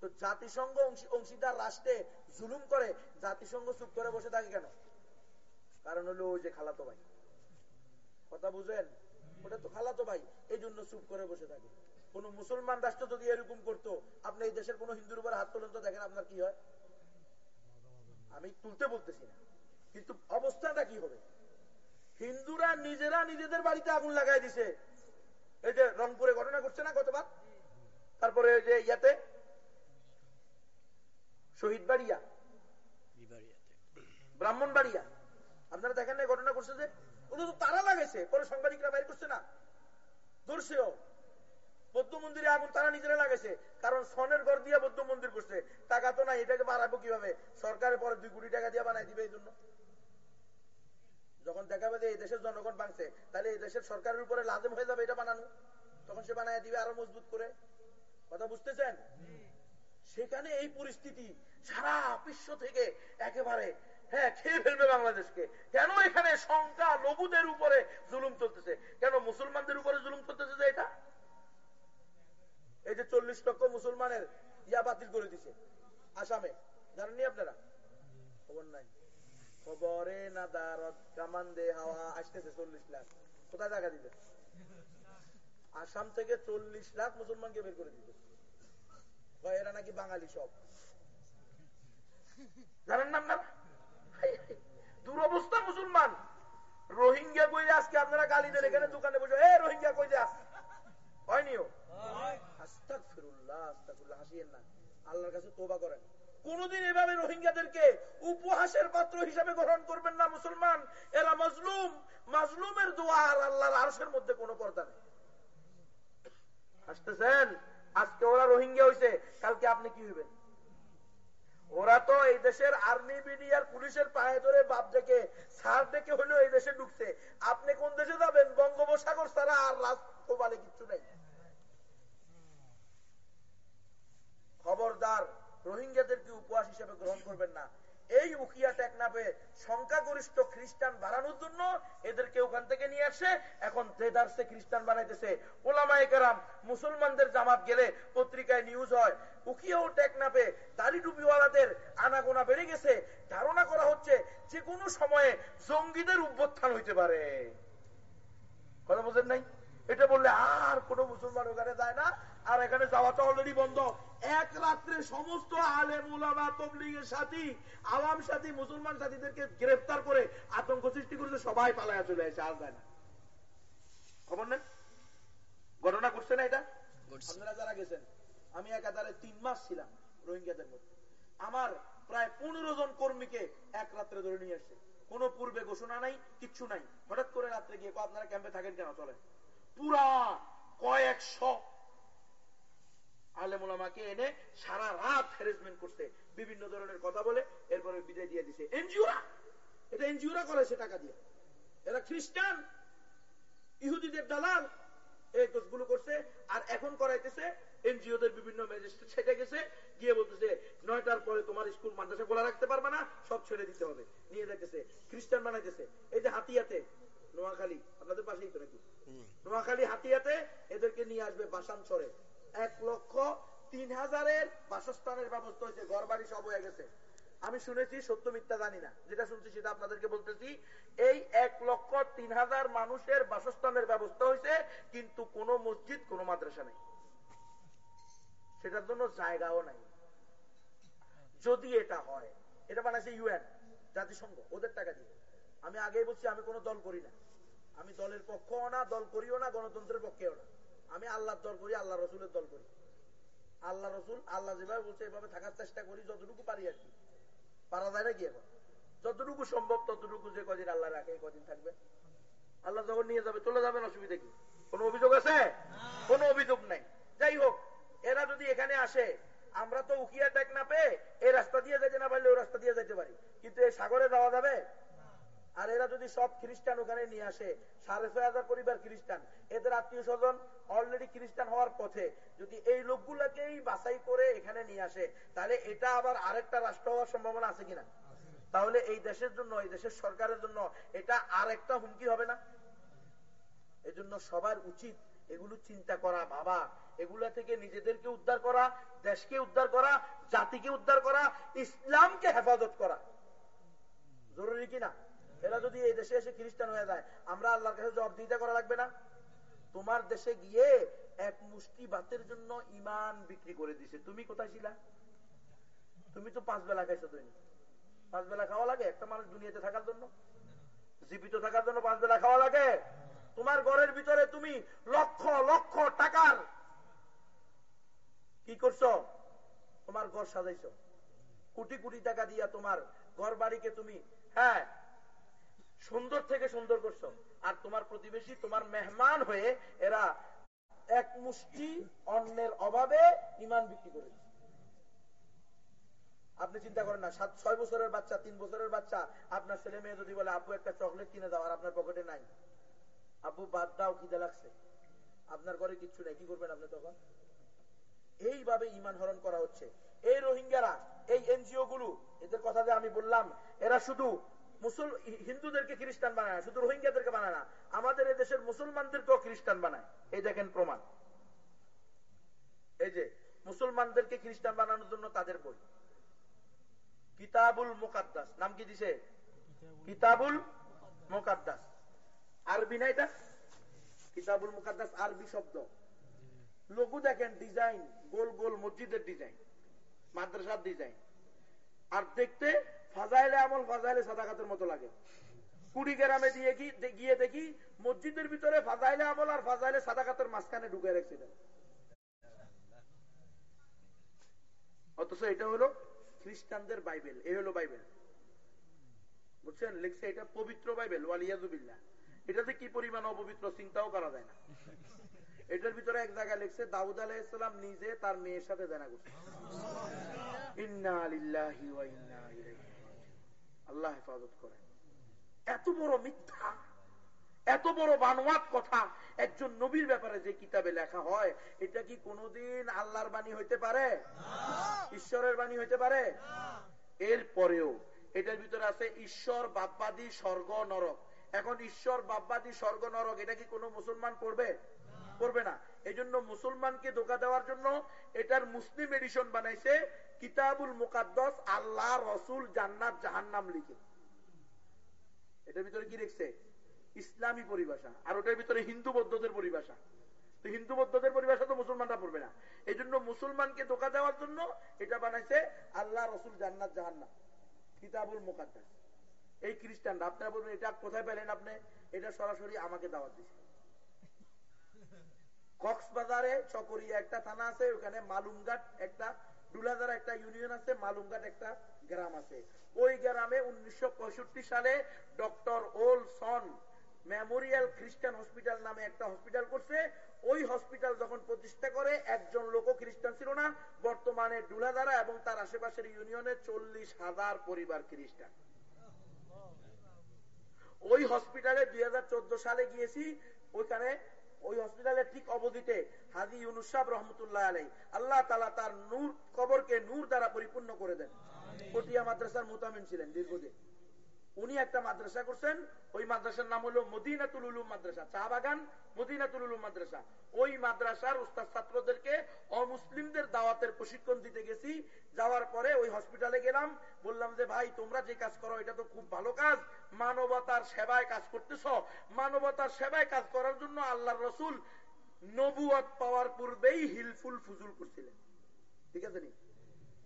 তো জাতিসংঘ অংশীদার রাষ্ট্রে জুলুম করে, জাতিসংঘ চুপ করে বসে থাকে কেন? কারণ হলো ওই যে খালাতো ভাই। কথা বুঝেন? ওটা তো খালাতো ভাই এই জন্য চুপ করে বসে থাকে। কোন মুসলমান রাষ্ট্র যদি এরকম করতো আপনি এই দেশের কোন হিন্দুর উপর হাত তোলেন তো দেখেন আপনার কি হয়? আমি তুলতে বলতেছি না। কিন্তু অবস্থাটা কি হবে? হিন্দুরা নিজেরা নিজেদের বাড়িতে আগুন লাগাই দিছে। এই যে রংপুরে ঘটনা করছে না গতবার? তারপরে ওই যে ইয়াতে? শহীদ বাড়িয়া? ব্রাহ্মণ বাড়িয়া আপনারা দেখেন না এই ঘটনা করছে যে ওটা তো তারা লাগাইছে পরে সাংবাদিকরা বাইর করছে না। ধরছেও। বৌদ্ধ মন্দিরে আগুন তারা নিজেরা লাগাইছে কারণ সনের ঘর দিয়ে বৌদ্ধ মন্দির করছে। টাকা তো নাই এটাকে বাড়াবো কীভাবে? সরকারের পরে দুই কোটি টাকা দিয়ে বানাই দিবে এই জন্য। যখন দেখাবে যে এই দেশের জনগণ বাংছে তাহলে এই দেশের সরকারের উপরে লাজম হয়ে যাবে এটা বানানো। তখন সে বানায় দিবে আরও মজবুত করে। কথা বুঝতেছেন? সেখানে এই পরিস্থিতি সারা বিশ্ব থেকে একেবারে হ্যাঁ খেয়ে ফেলবে বাংলাদেশকে। কেন এখানে সংখ্যা লঘুদের উপরে জুলুম চলতেছে? কেন মুসলমানদের উপরে জুলুম চলতেছে যে এটা? এই যে চল্লিশ লক্ষ মুসলমানের ইয়া বাতিল করে দিছে আসামে। জানেননি আপনারা? খবর নাই। খবরে হাওয়া, আসতেছে চল্লিশ লাখ। কোথায় টাকা দিবে? আসাম থেকে চল্লিশ লাখ মুসলমানকে বের করে দিবে। এরা নাকি বাঙালি সব। জানেন না আপনারা? দুরবস্থা মুসলমান। রোহিঙ্গা কই আজকে আপনারা গালি দেন, এখানে দোকানে বসে, এ, রোহিঙ্গা কই যাস হয়নিও আল্লাহর আর কোনো আজকে ওরা রোহিঙ্গা হয়েছে কালকে আপনি কি হইবেন? ওরা তো এই দেশের আর্মি বিডিআর পুলিশের পায়ে ধরে বাপ ডেকে সার ডেকে হলেও এই দেশে ঢুকছে। আপনি কোন দেশে যাবেন? বঙ্গোপসাগর ছাড়া আর রাজকোবালে কিচ্ছু নেই। খবরদার রোহিঙ্গাদেরকে উপহাস হিসেবে গ্রহণ করবেন না? এই উকিয়া টেকনাফে সংখ্যাগরিষ্ঠ খ্রিস্টান বাড়ানোর জন্য এদেরকে ওখান থেকে নিয়ে আসে। এখন দেদার্সে খ্রিস্টান বানাইতেছে, ওলামায়ে কেরাম মুসলমানদের জামাত গেলে পত্রিকায় নিউজ হয়। উকিয়া ও টেকনাফে দাড়ি টুপিওয়ালাদের আনাগোনা বেড়ে গেছে। ধারণা করা হচ্ছে যে কোনো সময়ে জঙ্গিদের উত্থান হইতে পারে। কথা নাই? এটা বললে আর কোন মুসলমান ওখানে যায় না। আর এখানে যাওয়াটা অলরেডি বন্ধ। এক রাত্রে সমস্ত আলেম উলামা তবলিগের সাথী আওয়াম সাথী মুসলমান সাথীদেরকে গ্রেফতার করে আতঙ্ক সৃষ্টি করেছে সবাই পালায়া চলে আসে আর যায় না। খবর নেন? ঘটনা করছে না এটা? আপনারা যারা গেছেন আমি একাধারে তিন মাস ছিলাম রোহিঙ্গাদের মধ্যে। আমার প্রায় পনেরো জন কর্মীকে এক রাত্রে ধরে নিয়ে আসছে। কোন পূর্বে ঘোষণা নাই কিচ্ছু নাই। হঠাৎ করে রাত্রে গিয়ে আপনারা ক্যাম্পে থাকেন কেন? চলে পুরা কয়েকশো আলেমুলামাকে এনে সারা রাত হ্যারেসমেন্ট করছে। বিভিন্ন ধরনের কথা বলে এরপরে বিদায় দিয়ে দিছে। এনজিওরা! এটা এনজিওরা করেছে টাকা দিয়ে। এরা খ্রিস্টান ইহুদিদের দালাল এই দোষগুলো করছে। আর এখন করাইতেছে এনজিওদের বিভিন্ন ম্যাজিস্ট্রেট সেটা গেছে গিয়ে বলতেছে নয়টার পরে তোমার স্কুল মাদ্রাসা খোলা রাখতে পারবে না সব ছেড়ে দিতে হবে। নিয়ে যাইতেছে খ্রিস্টান বানাইতেছে। এই যে হাতিয়াতে নোয়াখালী আপনাদের পাশেই তো নাকি? নোয়াখালী হাতিয়াতে এদেরকে নিয়ে আসবে বাসানচরে এক লক্ষ তিন হাজারের বাসস্থানের ব্যবস্থা হয়েছে ঘর বাড়ি সব হয়ে গেছে। আমি শুনেছি, সত্য মিথ্যা জানি না। যেটা শুনছি সেটা আপনাদেরকে বলতেছি, এই এক লক্ষ তিন হাজার মানুষের বাসস্থানের ব্যবস্থা হয়েছে, কিন্তু কোন মসজিদ, কোন মাদ্রাসা নেই। সেটার জন্য জায়গাও নাই। যদি এটা হয়, এটা বানাইছে ইউএন, জাতিসংঘ, ওদের টাকা দিয়ে। আমি আগেই বলছি, আমি কোনো দল করি না। আমি দলের পক্ষও না, দল করিও না, গণতন্ত্রের পক্ষেও না। আমি আল্লাহর দল করি আল্লাহ রসুলের দল করি। আল্লাহ রসুল, আল্লাহ যেভাবে বলছে, এভাবে থাকার চেষ্টা করি, যতটুকু পারি আর কি। পারা যায় নাকি এখন? যতটুকু সম্ভব, ততটুকু যে কদিন আল্লাহ রাখে কদিন থাকবে। আল্লাহ যখন নিয়ে যাবে, চলে যাবেন অসুবিধা কি? কোন অভিযোগ আছে? কোন অভিযোগ নাই। যাই হোক, এরা যদি এখানে আসে, আমরা তো উকিয়া ট্যাক না পেয়ে এই রাস্তা দিয়ে যেতে না পারলে ওই রাস্তা দিয়ে যেতে পারি। কিন্তু এই সাগরে যাওয়া যাবে? আর এরা যদি সব খ্রিস্টান ওখানে নিয়ে আসে, সাড়ে ছয় হাজার পরিবার খ্রিস্টান, এদের আত্মীয় স্বজন অলরেডি খ্রিস্টান হওয়ার পথে, যদি এই লোকগুলাকেই বাছাই করে এখানে নিয়ে আসে, তাহলে এটা আবার আরেকটা রাষ্ট্র হওয়ার সম্ভাবনা আছে কিনা? তাহলে এই দেশের জন্য, এই দেশের সরকারের জন্য এটা আর একটা হুমকি হবে না? এজন্য সবার উচিত এগুলো চিন্তা করা, ভাবা, এগুলা থেকে নিজেদেরকে উদ্ধার করা, দেশকে উদ্ধার করা, জাতিকে উদ্ধার করা, ইসলামকে হেফাজত করা। জরুরি কিনা এরা যদি এই দেশে এসে খ্রিস্টান হয়ে যায়, আমরা আল্লাহর কাছে জবাবদিহিতা করা লাগবে না? তোমার দেশে গিয়ে এক মুষ্টি ভাতের জন্য ইমান বিক্রি করে দিছে। তুমি কোথায় ছিলা? তুমি তো পাঁচ বেলা খাইছো তুমি। পাঁচ বেলা খাওয়া লাগে? একটা মানুষ দুনিয়াতে থাকার জন্য? জীবিত থাকার জন্য পাঁচ বেলা খাওয়া লাগে? তোমার ঘরের ভিতরে তুমি লক্ষ লক্ষ টাকার কি করছ? তোমার ঘর সাজাইছো। কোটি কোটি টাকা দিয়া তোমার ঘর বাড়িকে তুমি হ্যাঁ সুন্দর থেকে সুন্দর করছ। আর তোমার প্রতিবেশী, তোমার মেহমান হয়ে এরা এক মুষ্টি অন্যের অভাবে ইমান বিক্রি করে আপনি চিন্তা করেন না, সাত, ছয় বছরের বাচ্চা, তিন বছরের বাচ্চা, আপনার ছেলে মেয়ে যদি বলে, আপু, একটা চকলেট কিনে দাও, আর আপনার পকেটে নাই। আপু, বাদ দাও, খিদে লাগছে। আপনার ঘরে কিচ্ছু নেই, কি করবেন আপনি তখন? এইভাবে ইমান হরণ করা হচ্ছে। এই রোহিঙ্গারা, এই এনজিও গুলো এদের কথা যে আমি বললাম, এরা শুধু মুসল হিন্দুদেরকে খ্রিস্টান বানায়, শুধু রোহিঙ্গাদেরকে বানায় না, আমাদের দেশের মুসলমানদেরকেও খ্রিস্টান বানায়। এই দেখেন প্রমাণ। এই যে, মুসলমানদেরকে খ্রিস্টান বানানোর জন্য তাদের বই। কিতাবুল মোকাদ্দাস। নাম কি দিছে? কিতাবুল মোকাদ্দাস। আরবি না এটা? কিতাবুল মুকাদ্দাস আরবি শব্দ। লোগো দেখেন, ডিজাইন, গোল গোল মসজিদের ডিজাইন, মাদ্রাসার ডিজাইন। আর দেখতে ফাজাইলে আমল, ফাজাইলে সাদাকাতের মতো লাগে। কুড়ি গ্রামে দিয়ে গিয়ে দেখি, মসজিদের ভিতরে ফাজাইলে আমল আর ফাজাইলে সাদাকাতের মাঝখানে ঢুকে রেখেছিলেন। অথচ এটা হলো খ্রিস্টানদের বাইবেল এই হলো বাইবেল। বুঝছেন? লিখছে এটা পবিত্র বাইবেল ওয়ালিয়াজুবিল্লাহ এটাতে কি পরিমাণ অপবিত্র চিন্তাও করা যায় না। এটার ভিতরে এক জায়গায় লিখছে, দাউদ আলাহ নিজে তার মেয়ের সাথে জানা করছে। ইন্না ইন্না ইলাইহি। আল্লাহ হেফাজত করেন। এত বড় মিথ্যা, এত বড় বানোয়াত কথা একজন নবীর ব্যাপারে যে কিতাবে লেখা হয়, এটা কি কোনোদিন আল্লাহর বাণী হইতে পারে? ঈশ্বরের বাণী হইতে পারে? এর পরেও এটার ভিতরে আছে ঈশ্বর বাপবাদী, স্বর্গ, নরক। এখন ঈশ্বর বাপবাদী, স্বর্গ, নরক, এটা কি কোনো মুসলমান পড়বে? করবে না। এই জন্য মুসলমানকে ধোকা দেওয়ার জন্য এটার মুসলিম এডিশন বানাইছে কিতাবুল মুকাদ্দস আল্লাহ রসুল জান্নাত জাহান্নাম লিখে। এটার ভিতরে কি লিখছে? ইসলামী পরিভাষা। আর ওটার ভিতরে হিন্দু বৌদ্ধদের পরিভাষা। তো হিন্দু বৌদ্ধদের পরিভাষা তো মুসলমানরা পড়বে না। এই জন্য মুসলমানকে ধোকা দেওয়ার জন্য এটা বানাইছে আল্লাহ রসুল জান্নাত জাহান্নাম, কিতাবুল মুকাদ্দাস। এই খ্রিস্টানরা, আপনারা বলবেন, এটা কোথায় পেলেন আপনি? এটা সরাসরি আমাকে দাওয়াত দিছে। কক্সবাজারে চকরিয়া একটা থানা আছে, ওখানে মালুমঘাট একটা ডুলাদার একটা ইউনিয়ন আছে, মালুমঘাট একটা গ্রাম আছে। ওই গ্রামে উনিশশো সালে ডক্টর ওল সন মেমোরিয়াল খ্রিস্টান হসপিটাল নামে একটা হসপিটাল করছে। ওই হসপিটাল যখন প্রতিষ্ঠা করে, একজন লোকও খ্রিস্টান ছিল না। বর্তমানে ডুলাদারা এবং তার আশেপাশের ইউনিয়নে চল্লিশ হাজার পরিবার খ্রিস্টান। ওই হসপিটালে দুই হাজার চোদ্দ সালে গিয়েছি, ওইখানে ওই হসপিটালের ঠিক অবধিতে হাজি ইউনুস রহমতুল্লাহ আলাই আল্লাহ তালা তার নূর, কবরকে নূর দ্বারা পরিপূর্ণ করে দেন। পটিয়া মাদ্রাসার মোতামিন ছিলেন দীর্ঘদিন। উনি একটা মাদ্রাসা করছেন, ওই মাদ্রাসার নাম হলো মদিনাতুল উলুম মাদ্রাসা চা বাগান মদিনাতুল উলুম মাদ্রাসা। ওই মাদ্রাসার উস্তাদ ছাত্রদেরকে অমুসলিমদের দাওয়াতের প্রশিক্ষণ দিতে গেছি। যাওয়ার পরে ওই হসপিটালে গেলাম। বললাম যে, ভাই, তোমরা যে কাজ করো, এটা তো খুব ভালো কাজ। মানবতার সেবায় কাজ করতেছ। মানবতার সেবায় কাজ করার জন্য আল্লাহর রসুল নবুয়াত পাওয়ার পূর্বেই হিলফুল ফুজুল করছিলেন। ঠিক আছে নি?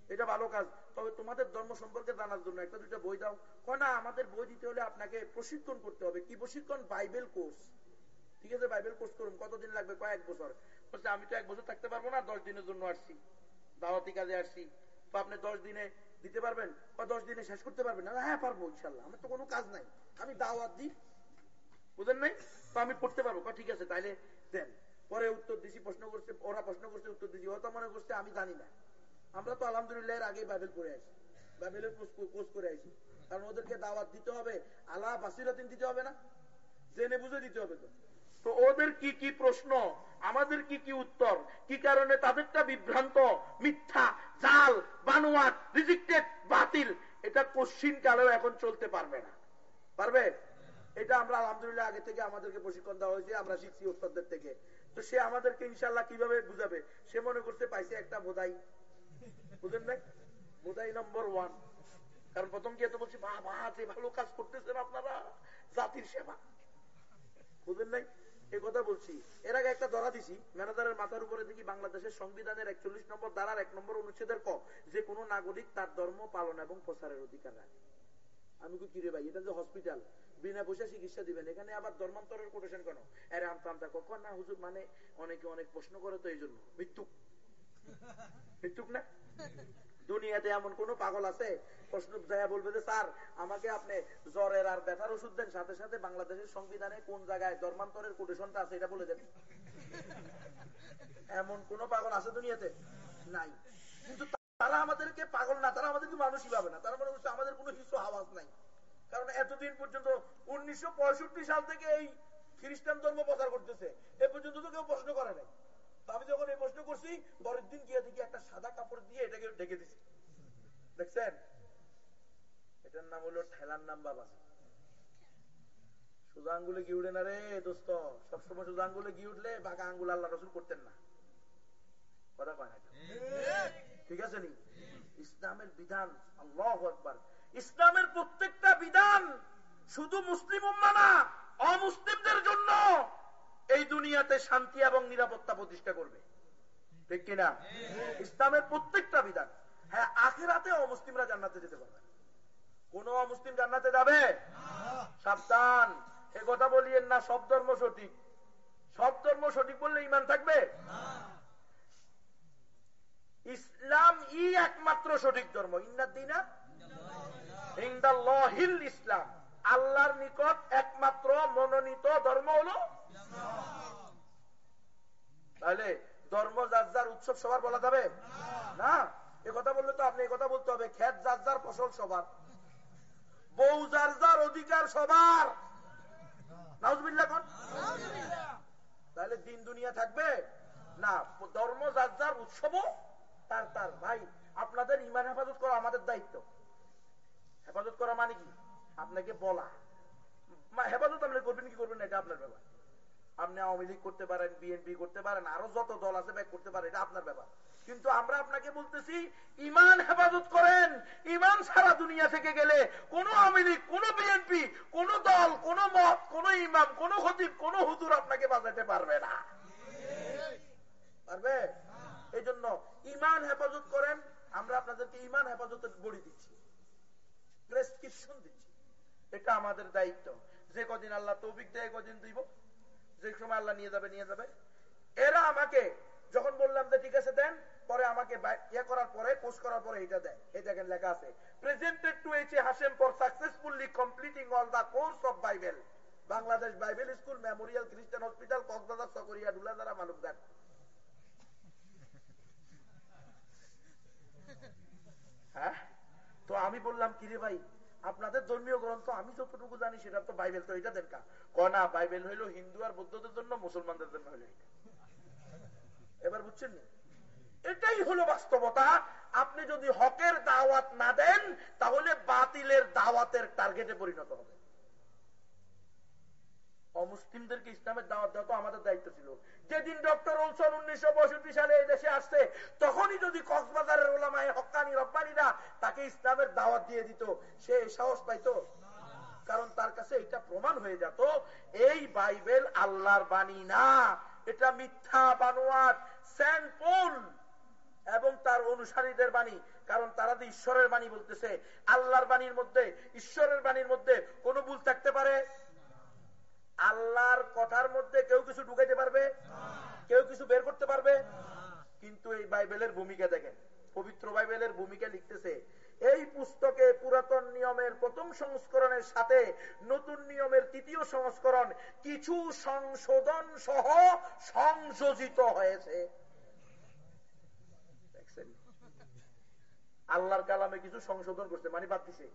এটা ভালো কাজ। তবে তোমাদের ধর্ম সম্পর্কে জানার জন্য একটা দুইটা বই দাও। কয় না, আমাদের বই দিতে হলে আপনাকে প্রশিক্ষণ করতে হবে। কি প্রশিক্ষণ? Bible course. ঠিক আছে বাইবেল কোর্স করুন, কতদিন লাগবে? কয়েক বছর। বলছে, আমি তো এক বছর থাকতে পারব না, দশ দিনের জন্য আসছি। দাওয়াতি কাজে আসছি। তো আপনি দশ দিনে দিতে পারবেন বা দশ দিনে শেষ করতে পারবেন? না হ্যাঁ পারব ইনশাল্লাহ আমার তো কোনো কাজ নাই। আমি দাওয়াত দিই। বুঝেন নাই? তো আমি পড়তে পারব। ঠিক আছে, তাইলে দেন। পরে উত্তর দিছি, প্রশ্ন করছে, ওরা প্রশ্ন করছে, উত্তর দিছি। ও তো মনে করছে, আমি জানি না। আমরা তো আলহামদুলিল্লাহ এর আগে বাইবেল পড়ে আসি। বাইবেলের কোর্স করে আসি। কারণ ওদেরকে দাওয়াত দিতে হবে, আল্লাহ বাসিরাতিন দিতে হবে না? জেনে বুঝে দিতে হবে তো। তো ওদের কি কি প্রশ্ন? আমাদের কি কি উত্তর? কি কারণে তাদেরটা বিভ্রান্ত? মিথ্যা, জাল, বানোয়াট, রিজেক্টেড, বাতিল। এটা কোশ্চিন কালেও এখন চলতে পারবে না। পারবে? এটা আমরা আলহামদুলিল্লাহ আগে থেকে আমাদেরকে প্রশিক্ষণ দেওয়া হয়েছে, আমরা শিখছি ওস্তাদদের থেকে। তো সে আমাদেরকে ইনশাল্লাহ কীভাবে বুঝাবে? সে মনে করতে পাইছে একটা বোধাই বুঝেন নাই? বোধাই নম্বর ওয়ান। কারণ প্রথম গিয়ে তো বলছি, বাবা, যে ভালো কাজ করতেছেন আপনারা, জাতির সেবা। বুঝেন নাই? এই কথা বলছি। এর আগে একটা ধরা দিছি, ম্যানেজারের মাথার উপরে দেখি বাংলাদেশের সংবিধানের একচল্লিশ নম্বর দ্বারার এক নম্বর অনুচ্ছেদের ক, যে কোনো নাগরিক তার ধর্ম পালন এবং প্রচারের অধিকার রাখে। আমি কি কিরে ভাই, এটা যে হসপিটাল, বিনা পয়সা চিকিৎসা দিবেন, এখানে আবার ধর্মান্তরের কোটেশন কেন? এর আমতা আমতা কখন না, হুজুর মানে অনেকে অনেক প্রশ্ন করে তো এই জন্য মৃত্যু মৃত্যুক না? দুনিয়াতে এমন কোন পাগল আছে? প্রশ্ন যায় বলবে যে, স্যার, আমাকে আপনি জ্বরের আর ব্যথার ওষুধ দেন। সাথে সাথে বাংলাদেশের সংবিধানে কোন জায়গায় ধর্মান্তরের কোটেশনটা আছে এটা বলে দেন। এমন কোন পাগল আছে দুনিয়াতে? নাই। কিন্তু তারা আমাদেরকে পাগল না, তারা আমাদেরকে মানুষই পাবে না। তারা মনে করছে আমাদের কোনো কিছু আওয়াজ নাই। কারণ এতদিন পর্যন্ত উনিশশো পঁয়ষট্টি সাল থেকে এই খ্রিস্টান ধর্ম প্রচার করতেছে। এ পর্যন্ত তো কেউ প্রশ্ন করে নাই। আমি যখন এই প্রশ্ন করছি, পরের দিন গিয়ে দেখি একটা সাদা কাপড় দিয়ে এটাকে ঢেকে দিছি। দেখছেন? এটার নাম হলো ঠেলার নাম বাবা সোজা আঙ্গুলে গিয়ে উঠে না রে দোস্ত? সবসময় সোজা আঙ্গুলে গিয়ে উঠলে আঙ্গুল আল্লাহ রসুল করতেন না। কথা কয় না ঠিক আছে নি? ইসলামের বিধান, আল্লাহ একবার ইসলামের প্রত্যেকটা বিধান শুধু মুসলিম না, অমুসলিমদের জন্য এই দুনিয়াতে শান্তি এবং নিরাপত্তা প্রতিষ্ঠা করবে। ঠিক কিনা? ইসলামের প্রত্যেকটা বিধান। হ্যাঁ আখেরাতে অমুসলিমরা জান্নাতে যেতে পারবে। কোন অমুসলিম জান্নাতে যাবে? সাবধান। এ কথা বলিয়েন না, সব ধর্ম সঠিক। সব ধর্ম সঠিক বললে ইমান থাকবে? ইসলাম ই একমাত্র সঠিক ধর্ম। ইন্দিনা ইন্দাল্লাহিল ইসলাম। আল্লাহর নিকট একমাত্র মনোনীত ধর্ম হলো তাহলে ধর্ম যার যার উৎসব সবার বলা যাবে? না। এ কথা বললে তো আপনি কথা বলতে হবে। খেত যার যার, ফসল সবার। বউ যার যার, অধিকার সবার। তাহলে দিন দুনিয়া থাকবে? না, ধর্ম যার যার, উৎসবও তার তার। ভাই, আপনাদের ইমান হেফাজত করা আমাদের দায়িত্ব। হেফাজত করা মানে কি? আপনাকে বলা। হেফাজত আপনি করবেন কি করবেন এটা আপনার ব্যাপার। আপনি আওয়ামী লীগ করতে পারেন বিএনপি করতে পারেন, আরও যত দল আছে ব্যাগ করতে পারেন, এটা আপনার ব্যাপার। কিন্তু আমরা আপনাকে বলতেছি, ইমান হেফাজত করেন। ইমান সারা দুনিয়া থেকে গেলে কোন আওয়ামী লীগ, কোন বিএনপি কোন দল, কোন মত, কোন ইমাম, কোন খতিব, কোন হুজুর আপনাকে বাজাতে পারবে না। পারবে? এই জন্য ইমান হেফাজত করেন, আমরা আপনাদেরকে ইমান হেফাজতের বড়ি দিচ্ছি। প্রেসক্রিপশন দিচ্ছি। এটা আমাদের দায়িত্ব। যে কদিন আল্লাহ তৌফিক দেয় কদিন দিব। যে সময় আল্লাহ নিয়ে যাবে নিয়ে যাবে। এরা আমাকে যখন বললাম যে, ঠিক আছে, দেন। পরে আমাকে ইয়ে করার পরে পোস্ট করার পরে এটা দেয়। এই দেখেন লেখা আছে presented to H Hashem for successfully completing all the course of Bible Bangladesh Bible school memorial Christian hospital Cox's Bazar Chakaria Dulahazara মালুকদার হ্যাঁ? তো আমি বললাম, কিরে ভাই আপনাদের ধর্মীয় গ্রন্থ, আমি যতটুকু জানি সেটা তো বাইবেল, তো এটা দেখা কনা বাইবেল হইল হিন্দু আর বৌদ্ধদের জন্য, মুসলমানদের জন্য হইল এবার বুঝছেন এটাই হলো বাস্তবতা। আপনি যদি হকের দাওয়াত না দেন, তাহলে বাতিলের দাওয়াতের টার্গেটে পরিণত হবে। অমুসলিমদেরকে ইসলামের দাওয়াত দেওয়া তো আমাদের দায়িত্ব ছিল। যেদিন ডক্টর ওলসন উনিশশো সালে এই দেশে আসছে, তখনই যদি কক্সবাজারের ওলামায় হকানি রব্বানিরা তাকে ইসলামের দাওয়াত দিয়ে দিত, সে সাহস পাইতো? কারণ তার কাছে এটা প্রমাণ হয়ে যেত, এই বাইবেল আল্লাহর বাণী না। এটা মিথ্যা বানোয়াট সেন্ট পোল। এবং তার অনুসারীদের বাণী, কারণ তারা তো ঈশ্বরের বাণী বলতেছে, আল্লাহর বাণীর মধ্যে, ঈশ্বরের বাণীর মধ্যে কোন ভুল থাকতে পারে? আল্লাহর কথার মধ্যে কেউ কিছু ঢুকাইতে পারবে? কেউ কিছু বের করতে পারবে? কিন্তু এই বাইবেলের ভূমিকা দেখেন, পবিত্র বাইবেলের ভূমিকা লিখতেছে, এই পুস্তকে পুরাতন নিয়মের প্রথম সংস্করণের সাথে নতুন নিয়মের তৃতীয় সংস্করণ কিছু সংশোধন সহ সংযোজিত হয়েছে। আল্লাহর কালামে কিছু সংশোধন করছে মানে বাদ দিছে।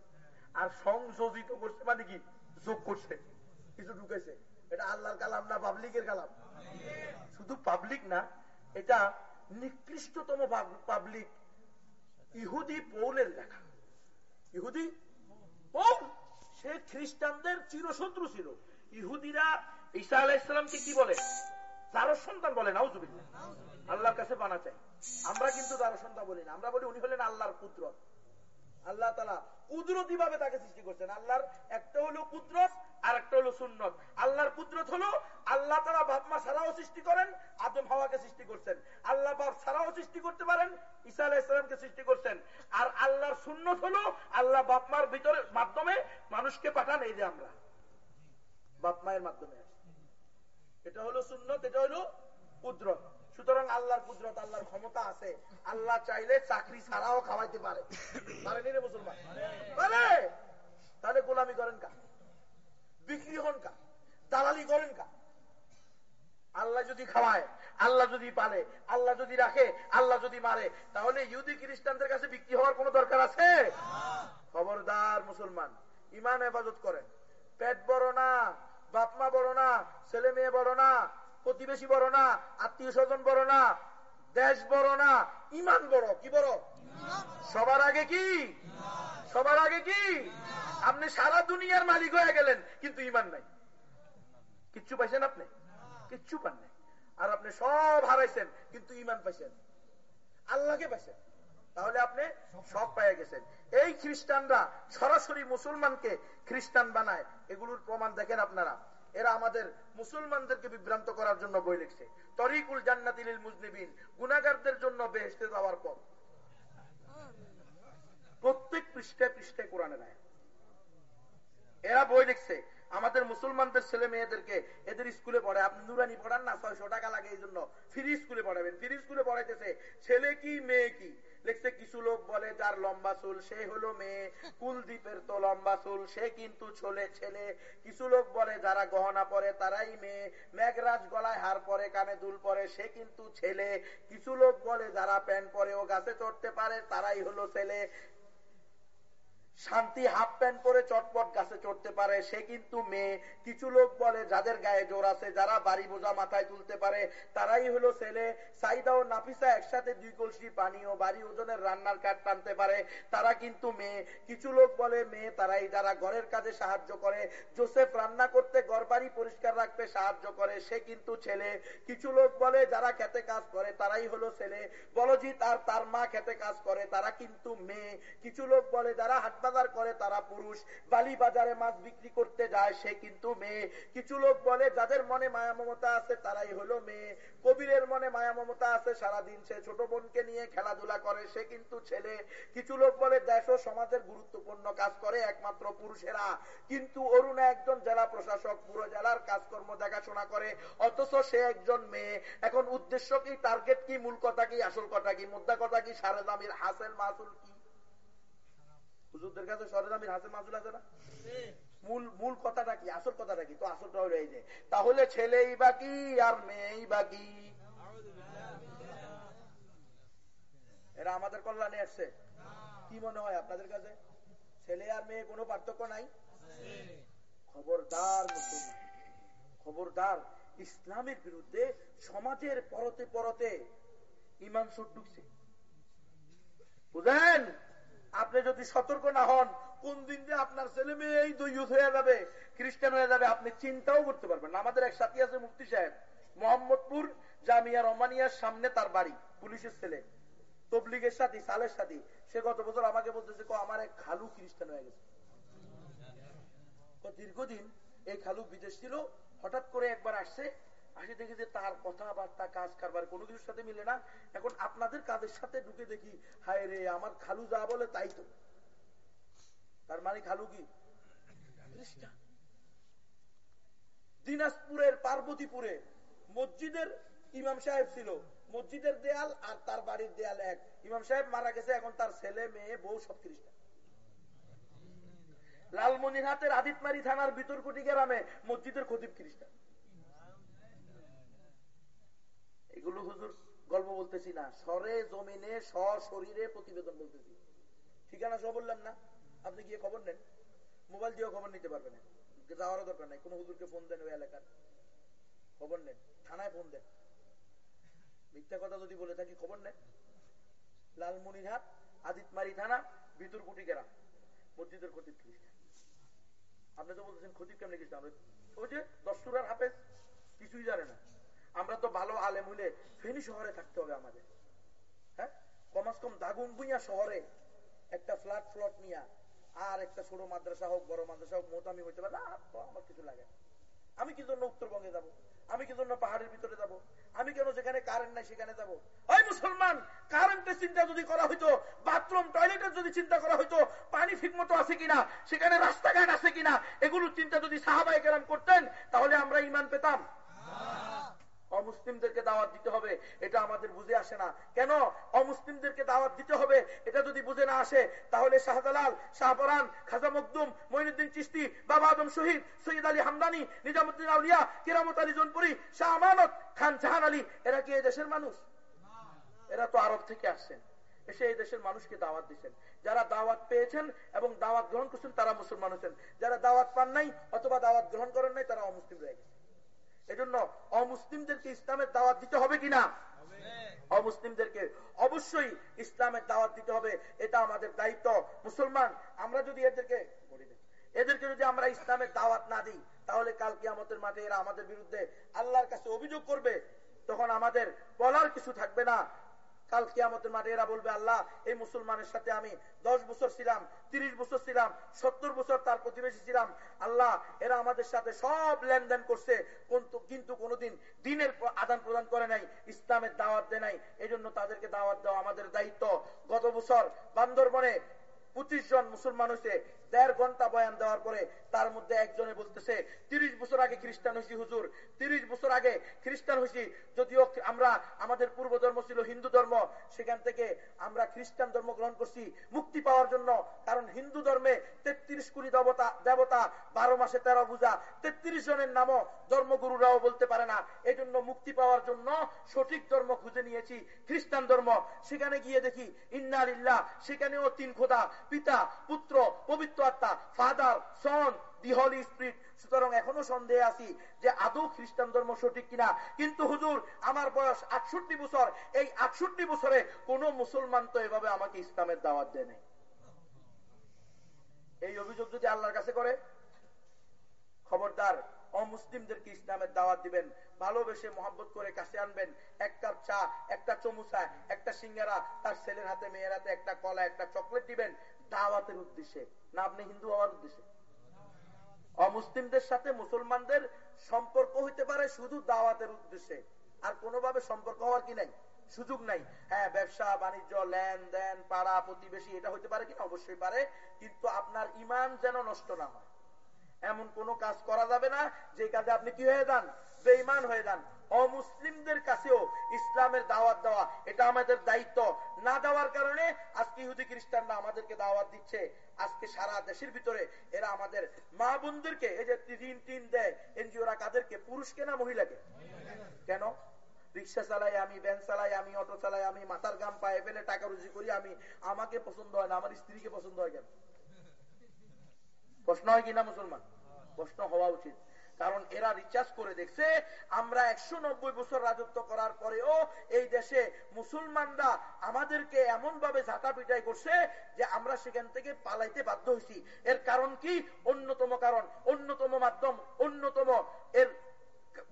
আর সংযোজিত করছে মানে কি? যোগ করছে। কিছু ঢুকেছে। এটা আল্লাহর কালাম না পাবলিকের কালাম? শুধু পাবলিক না, এটা নিকৃষ্টতম পাবলিক। ইহুদি পৌলের লেখা। ইহুদি পৌল, সে খ্রিস্টানদের চিরশত্রু ছিল। ইহুদিরা ঈসা আলাইসালামকে কি বলে? তার সন্তান বলে, নাউজুবিল্লাহ। আল্লাহর কাছে বানা চাই। আমরা কিন্তু তার সন্তান বলি না। আমরা বলি উনি হলেন আল্লাহর পুত্র। আল্লাহ তালা কুদরতি ভাবে তাকে সৃষ্টি করছেন। আল্লাহর একটা হলো কুদরত আর একটা হলো সুন্নত। আল্লাহর কুদরত হলো আল্লাহ তালা বাপমা ছাড়াও সৃষ্টি করেন, আদম হাওয়াকে সৃষ্টি করছেন। আল্লাহ বাপ ছাড়াও সৃষ্টি করতে পারেন, ঈসা আলাহ ইসলামকে সৃষ্টি করছেন। আর আল্লাহর সুন্নত হলো আল্লাহ বাপমার ভিতরে মাধ্যমে মানুষকে পাঠান, এই যে আমরা। বাপ মায়ের মাধ্যমে এটা হলো সুন্নত, এটা হলো কুদরত। সুতরাং আল্লাহর কুদরত, আল্লাহর ক্ষমতা আছে। আল্লাহ চাইলে চাকরি ছাড়াও খাওয়াইতে পারে। পারেনি রে মুসলমান? তাহলে গোলামি করেন কা বিক্রি হন কা? দালালি করেন কা? আল্লাহ যদি খাওয়ায়, আল্লাহ যদি পালে, আল্লাহ যদি রাখে, আল্লাহ যদি মারে, তাহলে ইহুদি খ্রিস্টানদের কাছে বিক্রি হওয়ার কোন দরকার আছে? খবরদার মুসলমান ইমান হেফাজত করেন। পেট বড় না বাপমা বড় না, ছেলে মেয়ে বড় না, প্রতিবেশী বড় না, আত্মীয় স্বজন বড় না দেশ বড় না, ইমান বড়, কি বড়? সবার আগে কি? সবার আগে কি? আপনি সারা দুনিয়ার মালিক হয়ে গেলেন, কিন্তু ইমান নাই। কিচ্ছু পাইছেন আপনি? কিচ্ছু পান নাই। আর আপনি সব হারাইছেন, কিন্তু ইমান পাইছেন। আল্লাহকে পাইছেন। তাহলে আপনি সব পাইয়া গেছেন। এই খ্রিস্টানরা সরাসরি মুসলমানকে খ্রিস্টান বানায়, এগুলোর প্রমাণ দেখেন আপনারা। এরা আমাদের মুসলমানদেরকে বিভ্রান্ত করার জন্য বই লিখছে। তরিকুল জান্নাতিল মুজনিবিন। গুনাগারদের জন্য বেহেস্তে যাওয়ার পর। প্রত্যেক পৃষ্ঠে পৃষ্ঠে কোরআনের আয় এরা বই লিখছে, আমাদের মুসলমানদের ছেলে মেয়েদেরকে এদের স্কুলে পড়ে আপনি নুরানি পড়ান না, ছয়শো টাকা লাগে এই জন্য। ফ্রি স্কুলে পড়াবেন। ফ্রি স্কুলে পড়াইতেছে, ছেলে কি, মেয়ে কি? লিখছে, কিছু লোক বলে, যার লম্বা চুল সে হলো মেয়ে। কুলদীপের তো লম্বা চুল, সে কিন্তু ছোলে ছেলে। কিছু লোক বলে, যারা গহনা পরে তারাই মেয়ে। মেঘরাজ গলায় হার পরে, কানে দুল পরে, সে কিন্তু ছেলে। কিছু লোক বলে, যারা প্যান্ট পরে ও গাছে চড়তে পারে, তারাই হলো ছেলে। শান্তি হাফ প্যান্ট পরে চটপট গাছে চড়তে পারে। সে কিন্তু মেয়ে। কিছু লোক বলে, যাদের গায়ে জোর আছে, যারা বাড়ি বোঝা মাথায় তুলতে পারে, তারাই হলো ছেলে। সাইদা ও নাফিসা একসাথে দুই কলসি পানি ও বাড়ি ওজনের রান্নার কাঠ টানতে পারে। তারা কিন্তু মেয়ে। কিছু লোক বলে, মেয়ে, তারাই যারা ঘরের কাজে সাহায্য করে, জোসেফ রান্না করতে ঘর বাড়ি পরিষ্কার রাখতে সাহায্য করে, সে কিন্তু ছেলে। কিছু লোক বলে, যারা খেতে কাজ করে, তারাই হলো ছেলে। বলজিৎ আর তার মা খেতে কাজ করে, তারা কিন্তু মেয়ে। কিছু লোক বলে, যারা হাট বাজার করে তারা পুরুষ। বালি বাজারে মাছ বিক্রি করতে যায়, সে কিন্তু মেয়ে। কিছু লোক বলে, যাদের মনে মায়া মমতা আছে, তারাই হলো মেয়ে। কবিরের মনে মায়া মমতা আছে, সারাদিন সে ছোট বোনকে নিয়ে খেলাধুলা করে, সে কিন্তু ছেলে। কিছু লোক বলে, দেশ সমাজের গুরুত্বপূর্ণ কাজ করে একমাত্র পুরুষেরা। কিন্তু অরুণা একজন জেলা প্রশাসক, পুরো জেলার কাজকর্ম দেখাশোনা করে, অথচ সে একজন মেয়ে। এখন উদ্দেশ্য কি টার্গেট কি, মূল কথা কি, আসল কথা কি, মুদ্রা কথা কি সারে দামির হাসেল মাসুল কি হুজুরদের কাছে সরেদামির হাসে মাসুল আছে না? মূল মূল কথাটা কি? আসল কথাটা কি? তো আসলটা হলো এই যে, তাহলে ছেলেই বাকি আর মেয়েই বাকি এরা আমাদের কল্যাণে আসছে কি মনে হয় আপনাদের কাছে? ছেলে আর মেয়ে কোনো পার্থক্য নাই? খবরদার খবরদার। ইসলামের বিরুদ্ধে, সমাজের পরতে পরতে ইমান সুট ঢুকছে। বুঝেন আপনি যদি সতর্ক না হন, কোন দিন যে আপনার ছেলে মেয়ে এই দৈয়ত হয়ে যাবে, খ্রিস্টান হয়ে যাবে, আপনি চিন্তাও করতে পারবেন আমাদের এক সাথী আছে মুফতি সাহেব, মোহাম্মদপুর জামিয়া রমানিয়ার সামনে তার বাড়ি, পুলিশের ছেলে, তবলিগের সাথী, সালের সাথী। সে গত বছর আমাকে বলতেছে আমার এক খালু খ্রিস্টান হয়ে গেছে। দীর্ঘদিন এই খালু বিদেশ ছিল, হঠাৎ করে একবার আসছে আসে দেখি যে তার কথাবার্তা কাজ কারবার কোনো কিছুর সাথে মিলে না। এখন আপনাদের কাজের সাথে ঢুকে দেখি, হায় রে, আমার খালু যা বলে তাই তো। তার মানে খালু কি? দিনাজপুরের পার্বতীপুরে মসজিদের ইমাম সাহেব ছিল। মসজিদের দেয়াল আর তার বাড়ির দেয়াল এক। ইমাম সাহেব মারা গেছে, এখন তার ছেলে, মেয়ে, বউ সব খ্রিস্টান। লালমনিরহাটের আদিতমারি থানার বিতর্কটি গ্রামে মসজিদের খতিব খ্রিস্টান। এগুলো হুজুর গল্প বলতেছি না। সরে জমিনে শরীরে প্রতিবেদন বলতেছি। ঠিকানা সব বললাম না। আপনি গিয়ে খবর নেন। মোবাইল দিয়েও খবর নিতে পারবেন যাওয়ারও দরকার নাই। কোন হুজুরকে ফোন দেন ওই এলাকার। খবর নেন। থানায় ফোন দেন। মিথ্যা কথা যদি বলে থাকি, খবর নেন। লালমনিরহাট, আদিতমারি থানা ভিতরকুটি গ্রাম মসজিদের খতিব খ্রিস্টান আপনি তো বলতেছেন খতিব কেমন খ্রিস্টান ওই যে দশটুরার হাফেজ, কিছুই জানে না। আমরা তো ভালো আলেম হইলে ফেনী শহরে থাকতে হবে আমাদের। হ্যাঁ? কমাস কম দাগুন বুইয়া শহরে একটা ফ্ল্যাট ফ্লট নিয়া, আর একটা ছোট মাদ্রাসা হোক, বড় মাদ্রাসা হোক, মোতামি হইতে পারে। আমার কিছু লাগে আমি কি জন্য উত্তরবঙ্গে যাব? আমি কি জন্য পাহাড়ের ভিতরে যাব? আমি কেন যেখানে কারেন্ট নাই সেখানে যাব? ওই মুসলমান কারেন্টের চিন্তা যদি করা হইতো বাথরুম টয়লেটের যদি চিন্তা করা হইতো, পানি ঠিক মতো আছে কিনা, সেখানে রাস্তাঘাট আছে কিনা, এগুলোর চিন্তা যদি সাহাবাই কেরাম করতেন, তাহলে আমরা ইমান পেতাম। অমুসলিমদেরকে দাওয়াত দিতে হবে, এটা আমাদের বুঝে আসে না। কেন অমুসলিমদেরকে দাওয়াত দিতে হবে, এটা যদি বুঝে না আসে, তাহলে শাহজালাল, শাহপরান, খাজা মকদুম মঈনুদ্দিন চিস্তি বাবা আদম শহীদ, সৈয়দ আলী হামদানি, নিজামুদ্দিন আউলিয়া, কিরামত আলী জনপুরি, শাহ আমানত খান জাহান আলী, এরা কি এই দেশের মানুষ? এরা তো আরব থেকে আসছেন, এসে এই দেশের মানুষকে দাওয়াত দিচ্ছেন। যারা দাওয়াত পেয়েছেন এবং দাওয়াত গ্রহণ করছেন, তারা মুসলমান হচ্ছেন যারা দাওয়াত পান নাই অথবা দাওয়াত গ্রহণ করেন নাই, তারা অমুসলিম রয়ে গেছে। এজন্য অমুসলিমদেরকে ইসলামের দাওয়াত দিতে হবে কিনা? অমুসলিমদেরকে অবশ্যই ইসলামের দাওয়াত দিতে হবে, এটা আমাদের দায়িত্ব। মুসলমান, আমরা যদি এদেরকে এদেরকে যদি আমরা ইসলামের দাওয়াত না দিই, তাহলে কাল কিয়ামতের মাঠে এরা আমাদের বিরুদ্ধে আল্লাহর কাছে অভিযোগ করবে, তখন আমাদের বলার কিছু থাকবে না। কাল কিয়ামতের মাঠে এরা বলবে, আল্লাহ, এই মুসলমানের সাথে আমি দশ বছর ছিলাম, তিরিশ বছর ছিলাম, সত্তর বছর তার প্রতিবেশী ছিলাম। আল্লাহ, এরা আমাদের সাথে সব লেনদেন করছে, কিন্তু কোনোদিন দিনের আদান প্রদান করে নাই, ইসলামের দাওয়াত দেয় নাই। এই জন্য তাদেরকে দাওয়াত দেওয়া আমাদের দায়িত্ব। গত বছর বান্দরবনে পঁচিশ জন মুসলমান হয়েছে দেড় ঘণ্টা বয়ান দেওয়ার পরে তার মধ্যে একজনে বলতেছে, তিরিশ বছর আগে খ্রিস্টান হয়েছি হুজুর, তিরিশ বছর আগে খ্রিস্টান হয়েছি যদিও আমরা, আমাদের পূর্ব ধর্ম ছিল হিন্দু ধর্ম, সেখান থেকে আমরা খ্রিস্টান ধর্ম গ্রহণ করছি মুক্তি পাওয়ার জন্য। কারণ হিন্দু ধর্মে তেত্রিশ কোটি দেবতা দেবতা, বারো মাসে তেরো পূজা। তেত্রিশ জনের নামও ধর্মগুরুরাও বলতে পারে না। এই জন্য মুক্তি পাওয়ার জন্য সঠিক ধর্ম খুঁজে নিয়েছি, খ্রিস্টান ধর্ম। সেখানে গিয়ে দেখি ইন্নার সেখানেও তিন খোদা, পিতা, পুত্র, পবিত্র পবিত্র আত্মা ফাদার সন দি হলি স্পিরিট সুতরাং এখনও সন্দেহে আছি যে আদৌ খ্রিস্টান ধর্ম সঠিক কিনা। কিন্তু হুজুর, আমার বয়স আটষট্টি বছর। এই আটষট্টি বছরে কোন মুসলমান তো এভাবে আমাকে ইসলামের দাওয়াত দেয় নেই। এই অভিযোগ যদি আল্লাহর কাছে করে, খবরদার, অমুসলিমদেরকে ইসলামের দাওয়াত দিবেন, ভালোবেসে মোহাম্মত করে কাছে আনবেন। এক কাপ চা, একটা চমুচা, একটা সিঙ্গারা, তার ছেলের হাতে, মেয়ের হাতে একটা কলা, একটা চকলেট দিবেন। দাওয়াতের উদ্দেশ্যে। না আপনি হিন্দু হওয়ার উদ্দেশ্যে। অমুসলিমদের সাথে মুসলমানদের সম্পর্ক হইতে পারে শুধু দাওয়াতের উদ্দেশ্যে। আর কোনোভাবে সম্পর্ক হওয়ার কি নাই? সুযোগ নাই। হ্যাঁ ব্যবসা, বাণিজ্য, লেনদেন, পাড়া, প্রতিবেশী, এটা হইতে পারে কিনা? অবশ্যই পারে। কিন্তু আপনার ইমান যেন নষ্ট না হয়। এমন কোন কাজ করা যাবে না, যে কাজে আপনি কি হয়ে যান? বেইমান হয়ে যান। অমুসলিমদের কাছেও ইসলামের দাওয়াত দেওয়া, এটা আমাদের দায়িত্ব। না দেওয়ার কারণে আজকে ইহুদি খ্রিস্টানরা আমাদেরকে দাওয়াত দিচ্ছে। আজকে সারা দেশের ভিতরে এরা আমাদের মা বোনদেরকে, এই যে ঋণ টিন দেয়, এনজিওরা কাদেরকে? পুরুষকে না মহিলাকে? কেন? রিক্সা চালাই আমি ব্যান চালাই আমি, অটো চালাই আমি, মাথার গাম পায়ে ফেলে টাকা রুজি করি আমি, আমাকে পছন্দ হয় না, আমার স্ত্রীকে পছন্দ হয় কেন? প্রশ্ন হয় কিনা মুসলমান? প্রশ্ন হওয়া উচিত। কারণ এরা রিচার্জ করে দেখছে, আমরা একশো নব্বই বছর রাজত্ব করার পরেও এই দেশে মুসলমানরা আমাদেরকে এমন ভাবে ঝাঁটা পিটাই করছে যে আমরা সেখান থেকে পালাইতে বাধ্য হয়েছি এর কারণ কি? অন্যতম কারণ, অন্যতম মাধ্যম, অন্যতম এর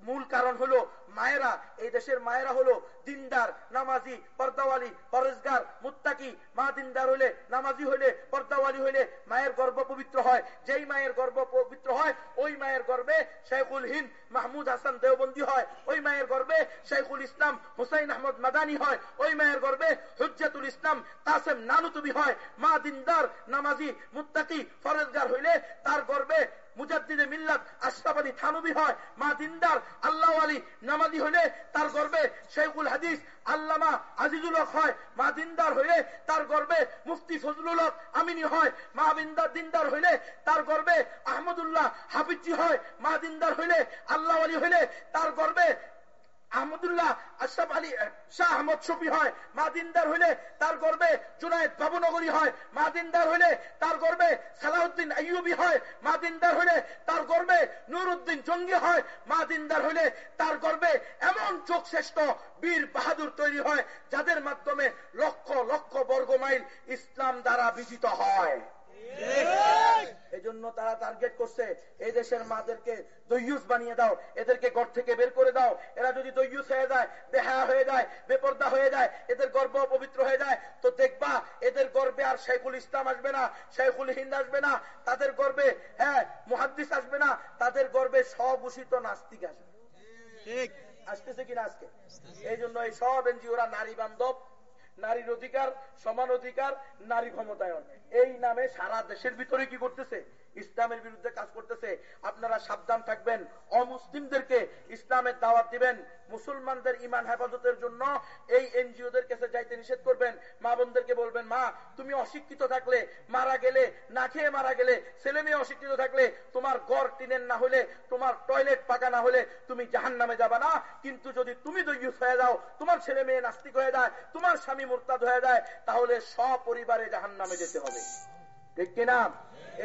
মূল কারণ হলো মায়েরা, এই দেশের মায়েরা হলো দিনদার, নামাজি, পর্দাওয়ালি পরেজগার মুত্তাকি। মা দিনদার হইলে নামাজি হইলে পর্দাওয়ালি হইলে মায়ের গর্ব পবিত্র হয়। যেই মায়ের গর্ব পবিত্র হয়, ওই মায়ের গর্বে শেখুল হিন্দ মাহমুদ হাসান দেওবন্দি হয়। ওই মায়ের গর্বে শেখুল ইসলাম হুসাইন আহমদ মাদানি হয়। ওই মায়ের গর্বে হুজাতুল ইসলাম তাসেম নানুতুবি হয়। মা দিনদার, নামাজি, মুত্তাকি ফরেজগার হইলে তার গর্বে মুজাদ্দিদে মিল্লাত আশরাফ আলী থানবি হয়, মা দিনদার আল্লাহ আলী নামাজি হলে তার গর্বে শেখুল হাদিস আল্লামা আজিজুল হক হয়, মা দিনদার হইলে তার গর্বে মুফতি ফজলুল হক আমিনী হয়, মা বিন্দার দিনদার হইলে তার গর্বে আহমদুল্লাহ হাফিজি হয়, মা দিনদার হইলে আল্লাহ আলী হইলে তার গর্বে তার গর্বে নুরুদ্দিন জঙ্গি হয়। মা দিনদার হইলে তার গর্বে এমন চোখ শ্রেষ্ঠ বীর বাহাদুর তৈরি হয়, যাদের মাধ্যমে লক্ষ লক্ষ বর্গ মাইল ইসলাম দ্বারা বিজিত হয়। এই জন্য তারা টার্গেট করছে এই দেশের মাদেরকে দৈয়ুস বানিয়ে দাও এদেরকে ঘর থেকে বের করে দাও। এরা যদি দৈয়ুস হয়ে যায় বেহা হয়ে যায় বেপর্দা হয়ে যায় এদের গর্ব পবিত্র হয়ে যায় তো দেখবা এদের গর্বে আর শেখুল ইসলাম আসবে না শেখুল হিন্দ আসবে না তাদের গর্বে হ্যাঁ মুহাদ্দিস আসবে না তাদের গর্বে স্বঘোষিত নাস্তিক আসবে। ঠিক। আসতেছে কিনা আজকে? এই জন্য এই সব এনজিওরা নারী বান্ধব নারীর অধিকার সমান অধিকার নারী ক্ষমতায়ন। এই নামে সারা দেশের ভিতরে কি করতেছে ইসলামের বিরুদ্ধে কাজ করতেছে, আপনারা সাবধান থাকবেন। অমুসলিমদেরকে ইসলামের দাওয়াত দিবেন। মুসলমানদের ইমান হেফাজতের জন্য এই এনজিওদের কাছে যাইতে নিষেধ করবেন। মা বোনদেরকে বলবেন, মা, তুমি অশিক্ষিত থাকলে মারা গেলে, না খেয়ে মারা গেলে, ছেলে মেয়ে অশিক্ষিত থাকলে তোমার ঘর টিনের না হলে, তোমার টয়লেট পাকা না হলে তুমি জাহান নামে যাবা না। কিন্তু যদি তুমি দৈয়ুস হয়ে যাও, তোমার ছেলে মেয়ে নাস্তিক হয়ে যায়, তোমার স্বামী মোরতাদ হয়ে যায়, তাহলে সপরিবারে জাহান নামে যেতে হবে। ঠিক কিনা?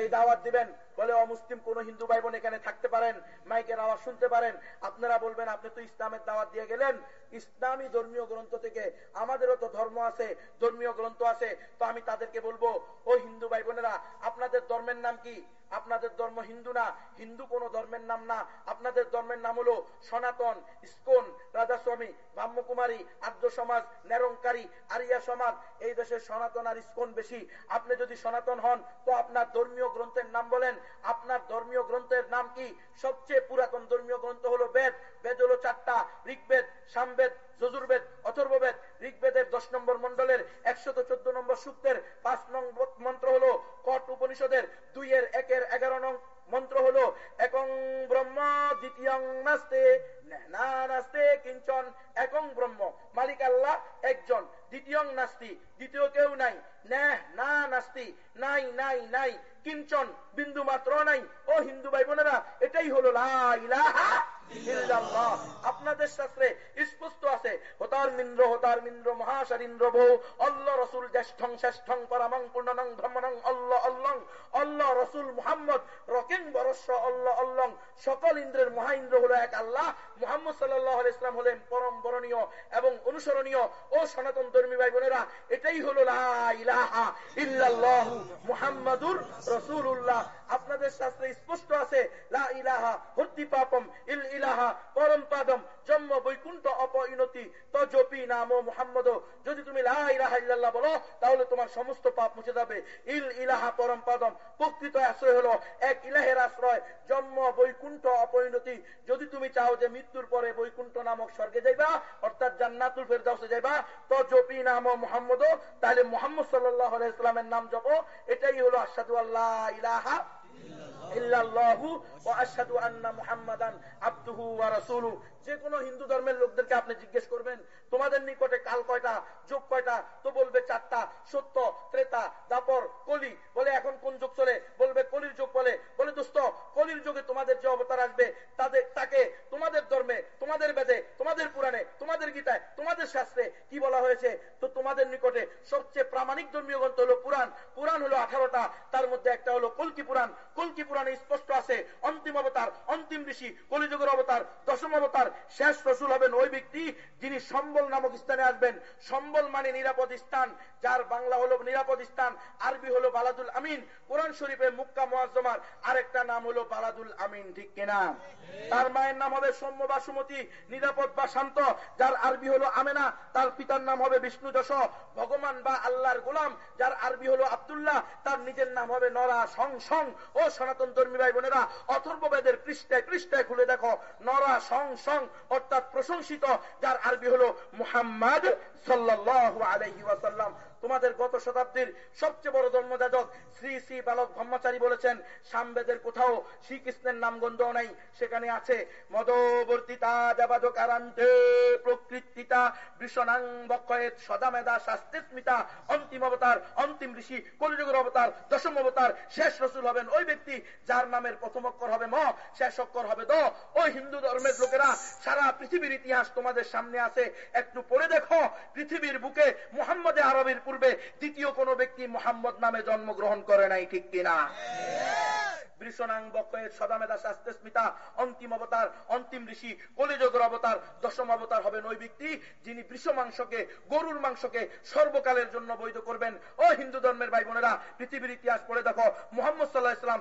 এই দাওয়াত দিবেন। বলে অমুসলিম কোন হিন্দু ভাই বোন এখানে থাকতে পারেন, মাইকের আওয়াজ শুনতে পারেন। আপনারা বলবেন, আপনি তো ইসলামের দাওয়াত দিয়ে গেলেন। ইসলামী ধর্মীয় গ্রন্থ থেকে আমাদেরও তো ধর্ম আছে, ধর্মীয় গ্রন্থ আছে। তো আমি তাদেরকে বলব, ও হিন্দু ভাই বোনেরা আপনাদের ধর্মের নাম কি? আপনাদের ধর্ম হিন্দু না, হিন্দু কোন ধর্মের নাম না। আপনাদের ধর্মের নাম হলো সনাতন, ইস্কন রাধাস্বামী ব্রাহ্মকুমারী আদ্য সমাজ নেরঙ্কারী আরিয়া সমাজ। এই দেশে সনাতন আর ইস্কন বেশি। আপনি যদি সনাতন হন, তো আপনার ধর্মীয় গ্রন্থের নাম বলেন। আপনার ধর্মীয় গ্রন্থের নাম কি? সবচেয়ে পুরাতন ধর্মীয় গ্রন্থ হলো বেদ। বেদ হলো চারটা ঋগ্বেদ, সামবেদ যজুর্বেদ, অথর্ববেদ, ঋগ্বেদের দশ নম্বর মন্ডলের একশত চোদ্দ নম্বর সূক্তের পাঁচ নম্বর মন্ত্র হলো কট উপনিষদের, দুইয়ের একের এগারো নং মন্ত্র হলো একং ব্রহ্ম দ্বিতীয় নাস্তে না নাস্তে কিঞ্চন, একং ব্রহ্ম, মালিক আল্লাহ একজন, দ্বিতীয় নাস্তি, দ্বিতীয় কেউ নাই না নাস্তি, নাই নাই নাই, কিঞ্চন, বিন্দু মাত্র নাই, ও হিন্দু ভাই বোনেরা, এটাই হলো আপনাদের শাস্ত্রে স্পষ্ট আছে, হতার মিন্দ্র হতার মিন্দ্র, মহাশারিন্দ্র বউ অল্ল রসুল জ্যেষ্ঠং শ্রেষ্ঠং পরামং পূর্ণনং ধর্মনং অল্ল অল্লং অল্ল রসুল মুহাম্মদ রকিং বরস্য অল্ল অল্লং সকল ইন্দ্রের মহা ইন্দ্র হলো এক আল্লাহ, মুহাম্মদ সাল্লাহ ইসলাম হলেন পরম বরণীয় এবং অনুসরণীয় ও সনাতন ধর্মী ভাই বোনেরা, এটাই হলো ইলাহা ইল্লাল্লাহু মুহাম্মাদুর রসুল্লাহ আপনাদের শাস্ত্রে স্পষ্ট আছে, লা ইলাহা পাপম, ইল ইলাহা পরম পাদম, জন্ম বৈকুণ্ঠ অপইনতি তজপি নাম মুহাম্মদ। যদি তুমি লা ইলাহা ইল্লাল্লাহ বলো, তাহলে তোমার সমস্ত পাপ মুছে যাবে। ইল ইলাহা পরম পাদম, প্রকৃত আশ্রয় হলো এক ইলাহের আশ্রয়, জন্ম বৈকুণ্ঠ যদি তুমি চাও যে মৃত্যুর পরে বৈকুণ্ঠ নামক স্বর্গে যাইবা, অর্থাৎ জান্নাতুল ফেরদাউসে যাইবা তো নাম মোহাম্মদ, তাহলে মোহাম্মদ সাল্লাহ নাম জপ, এটাই হলো আসাদু আল্লাহ ইলাহা إلا الله যে কোনো হিন্দু ধর্মের লোকদেরকে আপনি জিজ্ঞেস করবেন, তোমাদের নিকটে কাল কয়টা, যোগ কয়টা? তো বলবে চারটা, সত্য, ত্রেতা, দাপর, কলি। বলে, এখন কোন যুগ চলে? বলবে, কলির যুগ বলে। বলে, দোস্ত, কলির যুগে তোমাদের যে অবতার আসবে, তাদের, তাকে তোমাদের ধর্মে, তোমাদের বেদে, তোমাদের পুরাণে, তোমাদের গীতায়, তোমাদের শাস্ত্রে কি বলা হয়েছে? তো তোমাদের নিকটে সবচেয়ে প্রামাণিক ধর্মীয় গ্রন্থ হলো পুরাণ। পুরাণ হলো আঠারোটা, তার মধ্যে একটা হলো কলকি পুরাণ। কলকি পুরাণে স্পষ্ট আছে, অন্তিম অবতার, অন্তিম ঋষি, কলিযুগের অবতার, দশম অবতার, শেষ রসুল হবেন ওই ব্যক্তি যিনি সম্বল নামক স্থানে আসবেন। সম্বল মানে নিরাপদ স্থান, যার বাংলা হলো নিরাপদ স্থান, আরবি হলো বালাদুল আমিন, কোরআন শরীফে মুক্কা মোয়াজ্জমার আরেকটা নাম হলো বালাদুল আমিন, ঠিক কিনা? তার মায়ের নাম হবে সৌম্য বা সুমতি নিরাপদ বা শান্ত, যার আরবি হলো আমেনা, তার পিতার নাম হবে বিষ্ণু যশ, ভগবান বা আল্লাহর গোলাম, যার আরবি হলো আবদুল্লাহ, তার নিজের নাম হবে নরা সং সং ও সনাতন ধর্মী ভাই বোনেরা অথর্ব বেদের পৃষ্ঠায় পৃষ্ঠায় খুলে দেখো, নরা সং সং অর্থাৎ প্রশংসিত, যার আরবি হলো মুহাম্মদ সাল্লাহ আলহি ওয়াসাল্লাম। তোমাদের গত শতাব্দীর সবচেয়ে বড় জন্মযাজক শ্রী শ্রী বালক ব্রহ্মচারী বলেছেন, সামবেদের কোথাও শ্রীকৃষ্ণের নাম গন্ধ নাই। সেখানে আছে ঋষি অবতার, দশম অবতার, শেষ রসুল ওই ব্যক্তি যার নামের প্রথম অক্ষর হবে ম, শেষ অক্ষর হবে ওই হিন্দু ধর্মের লোকেরা সারা পৃথিবীর ইতিহাস তোমাদের সামনে আছে। একটু পড়ে দেখো, পৃথিবীর বুকে মোহাম্মদে আরবের পূর্বে দ্বিতীয় কোন ব্যক্তি মোহাম্মদ নামে জন্মগ্রহণ করে নাই, ঠিক কিনা? অন্তিম অবতার, অন্তিম ঋষি অবতার, দশম অবতার যিনি গরুর মাংসকে সর্বকালের জন্য বৈধ করবেন। ও হিন্দু ধর্মের ভাই বোনেরা, পৃথিবীর ইতিহাস পড়ে দেখো, মোহাম্মদ সাল্লাহ ইসলাম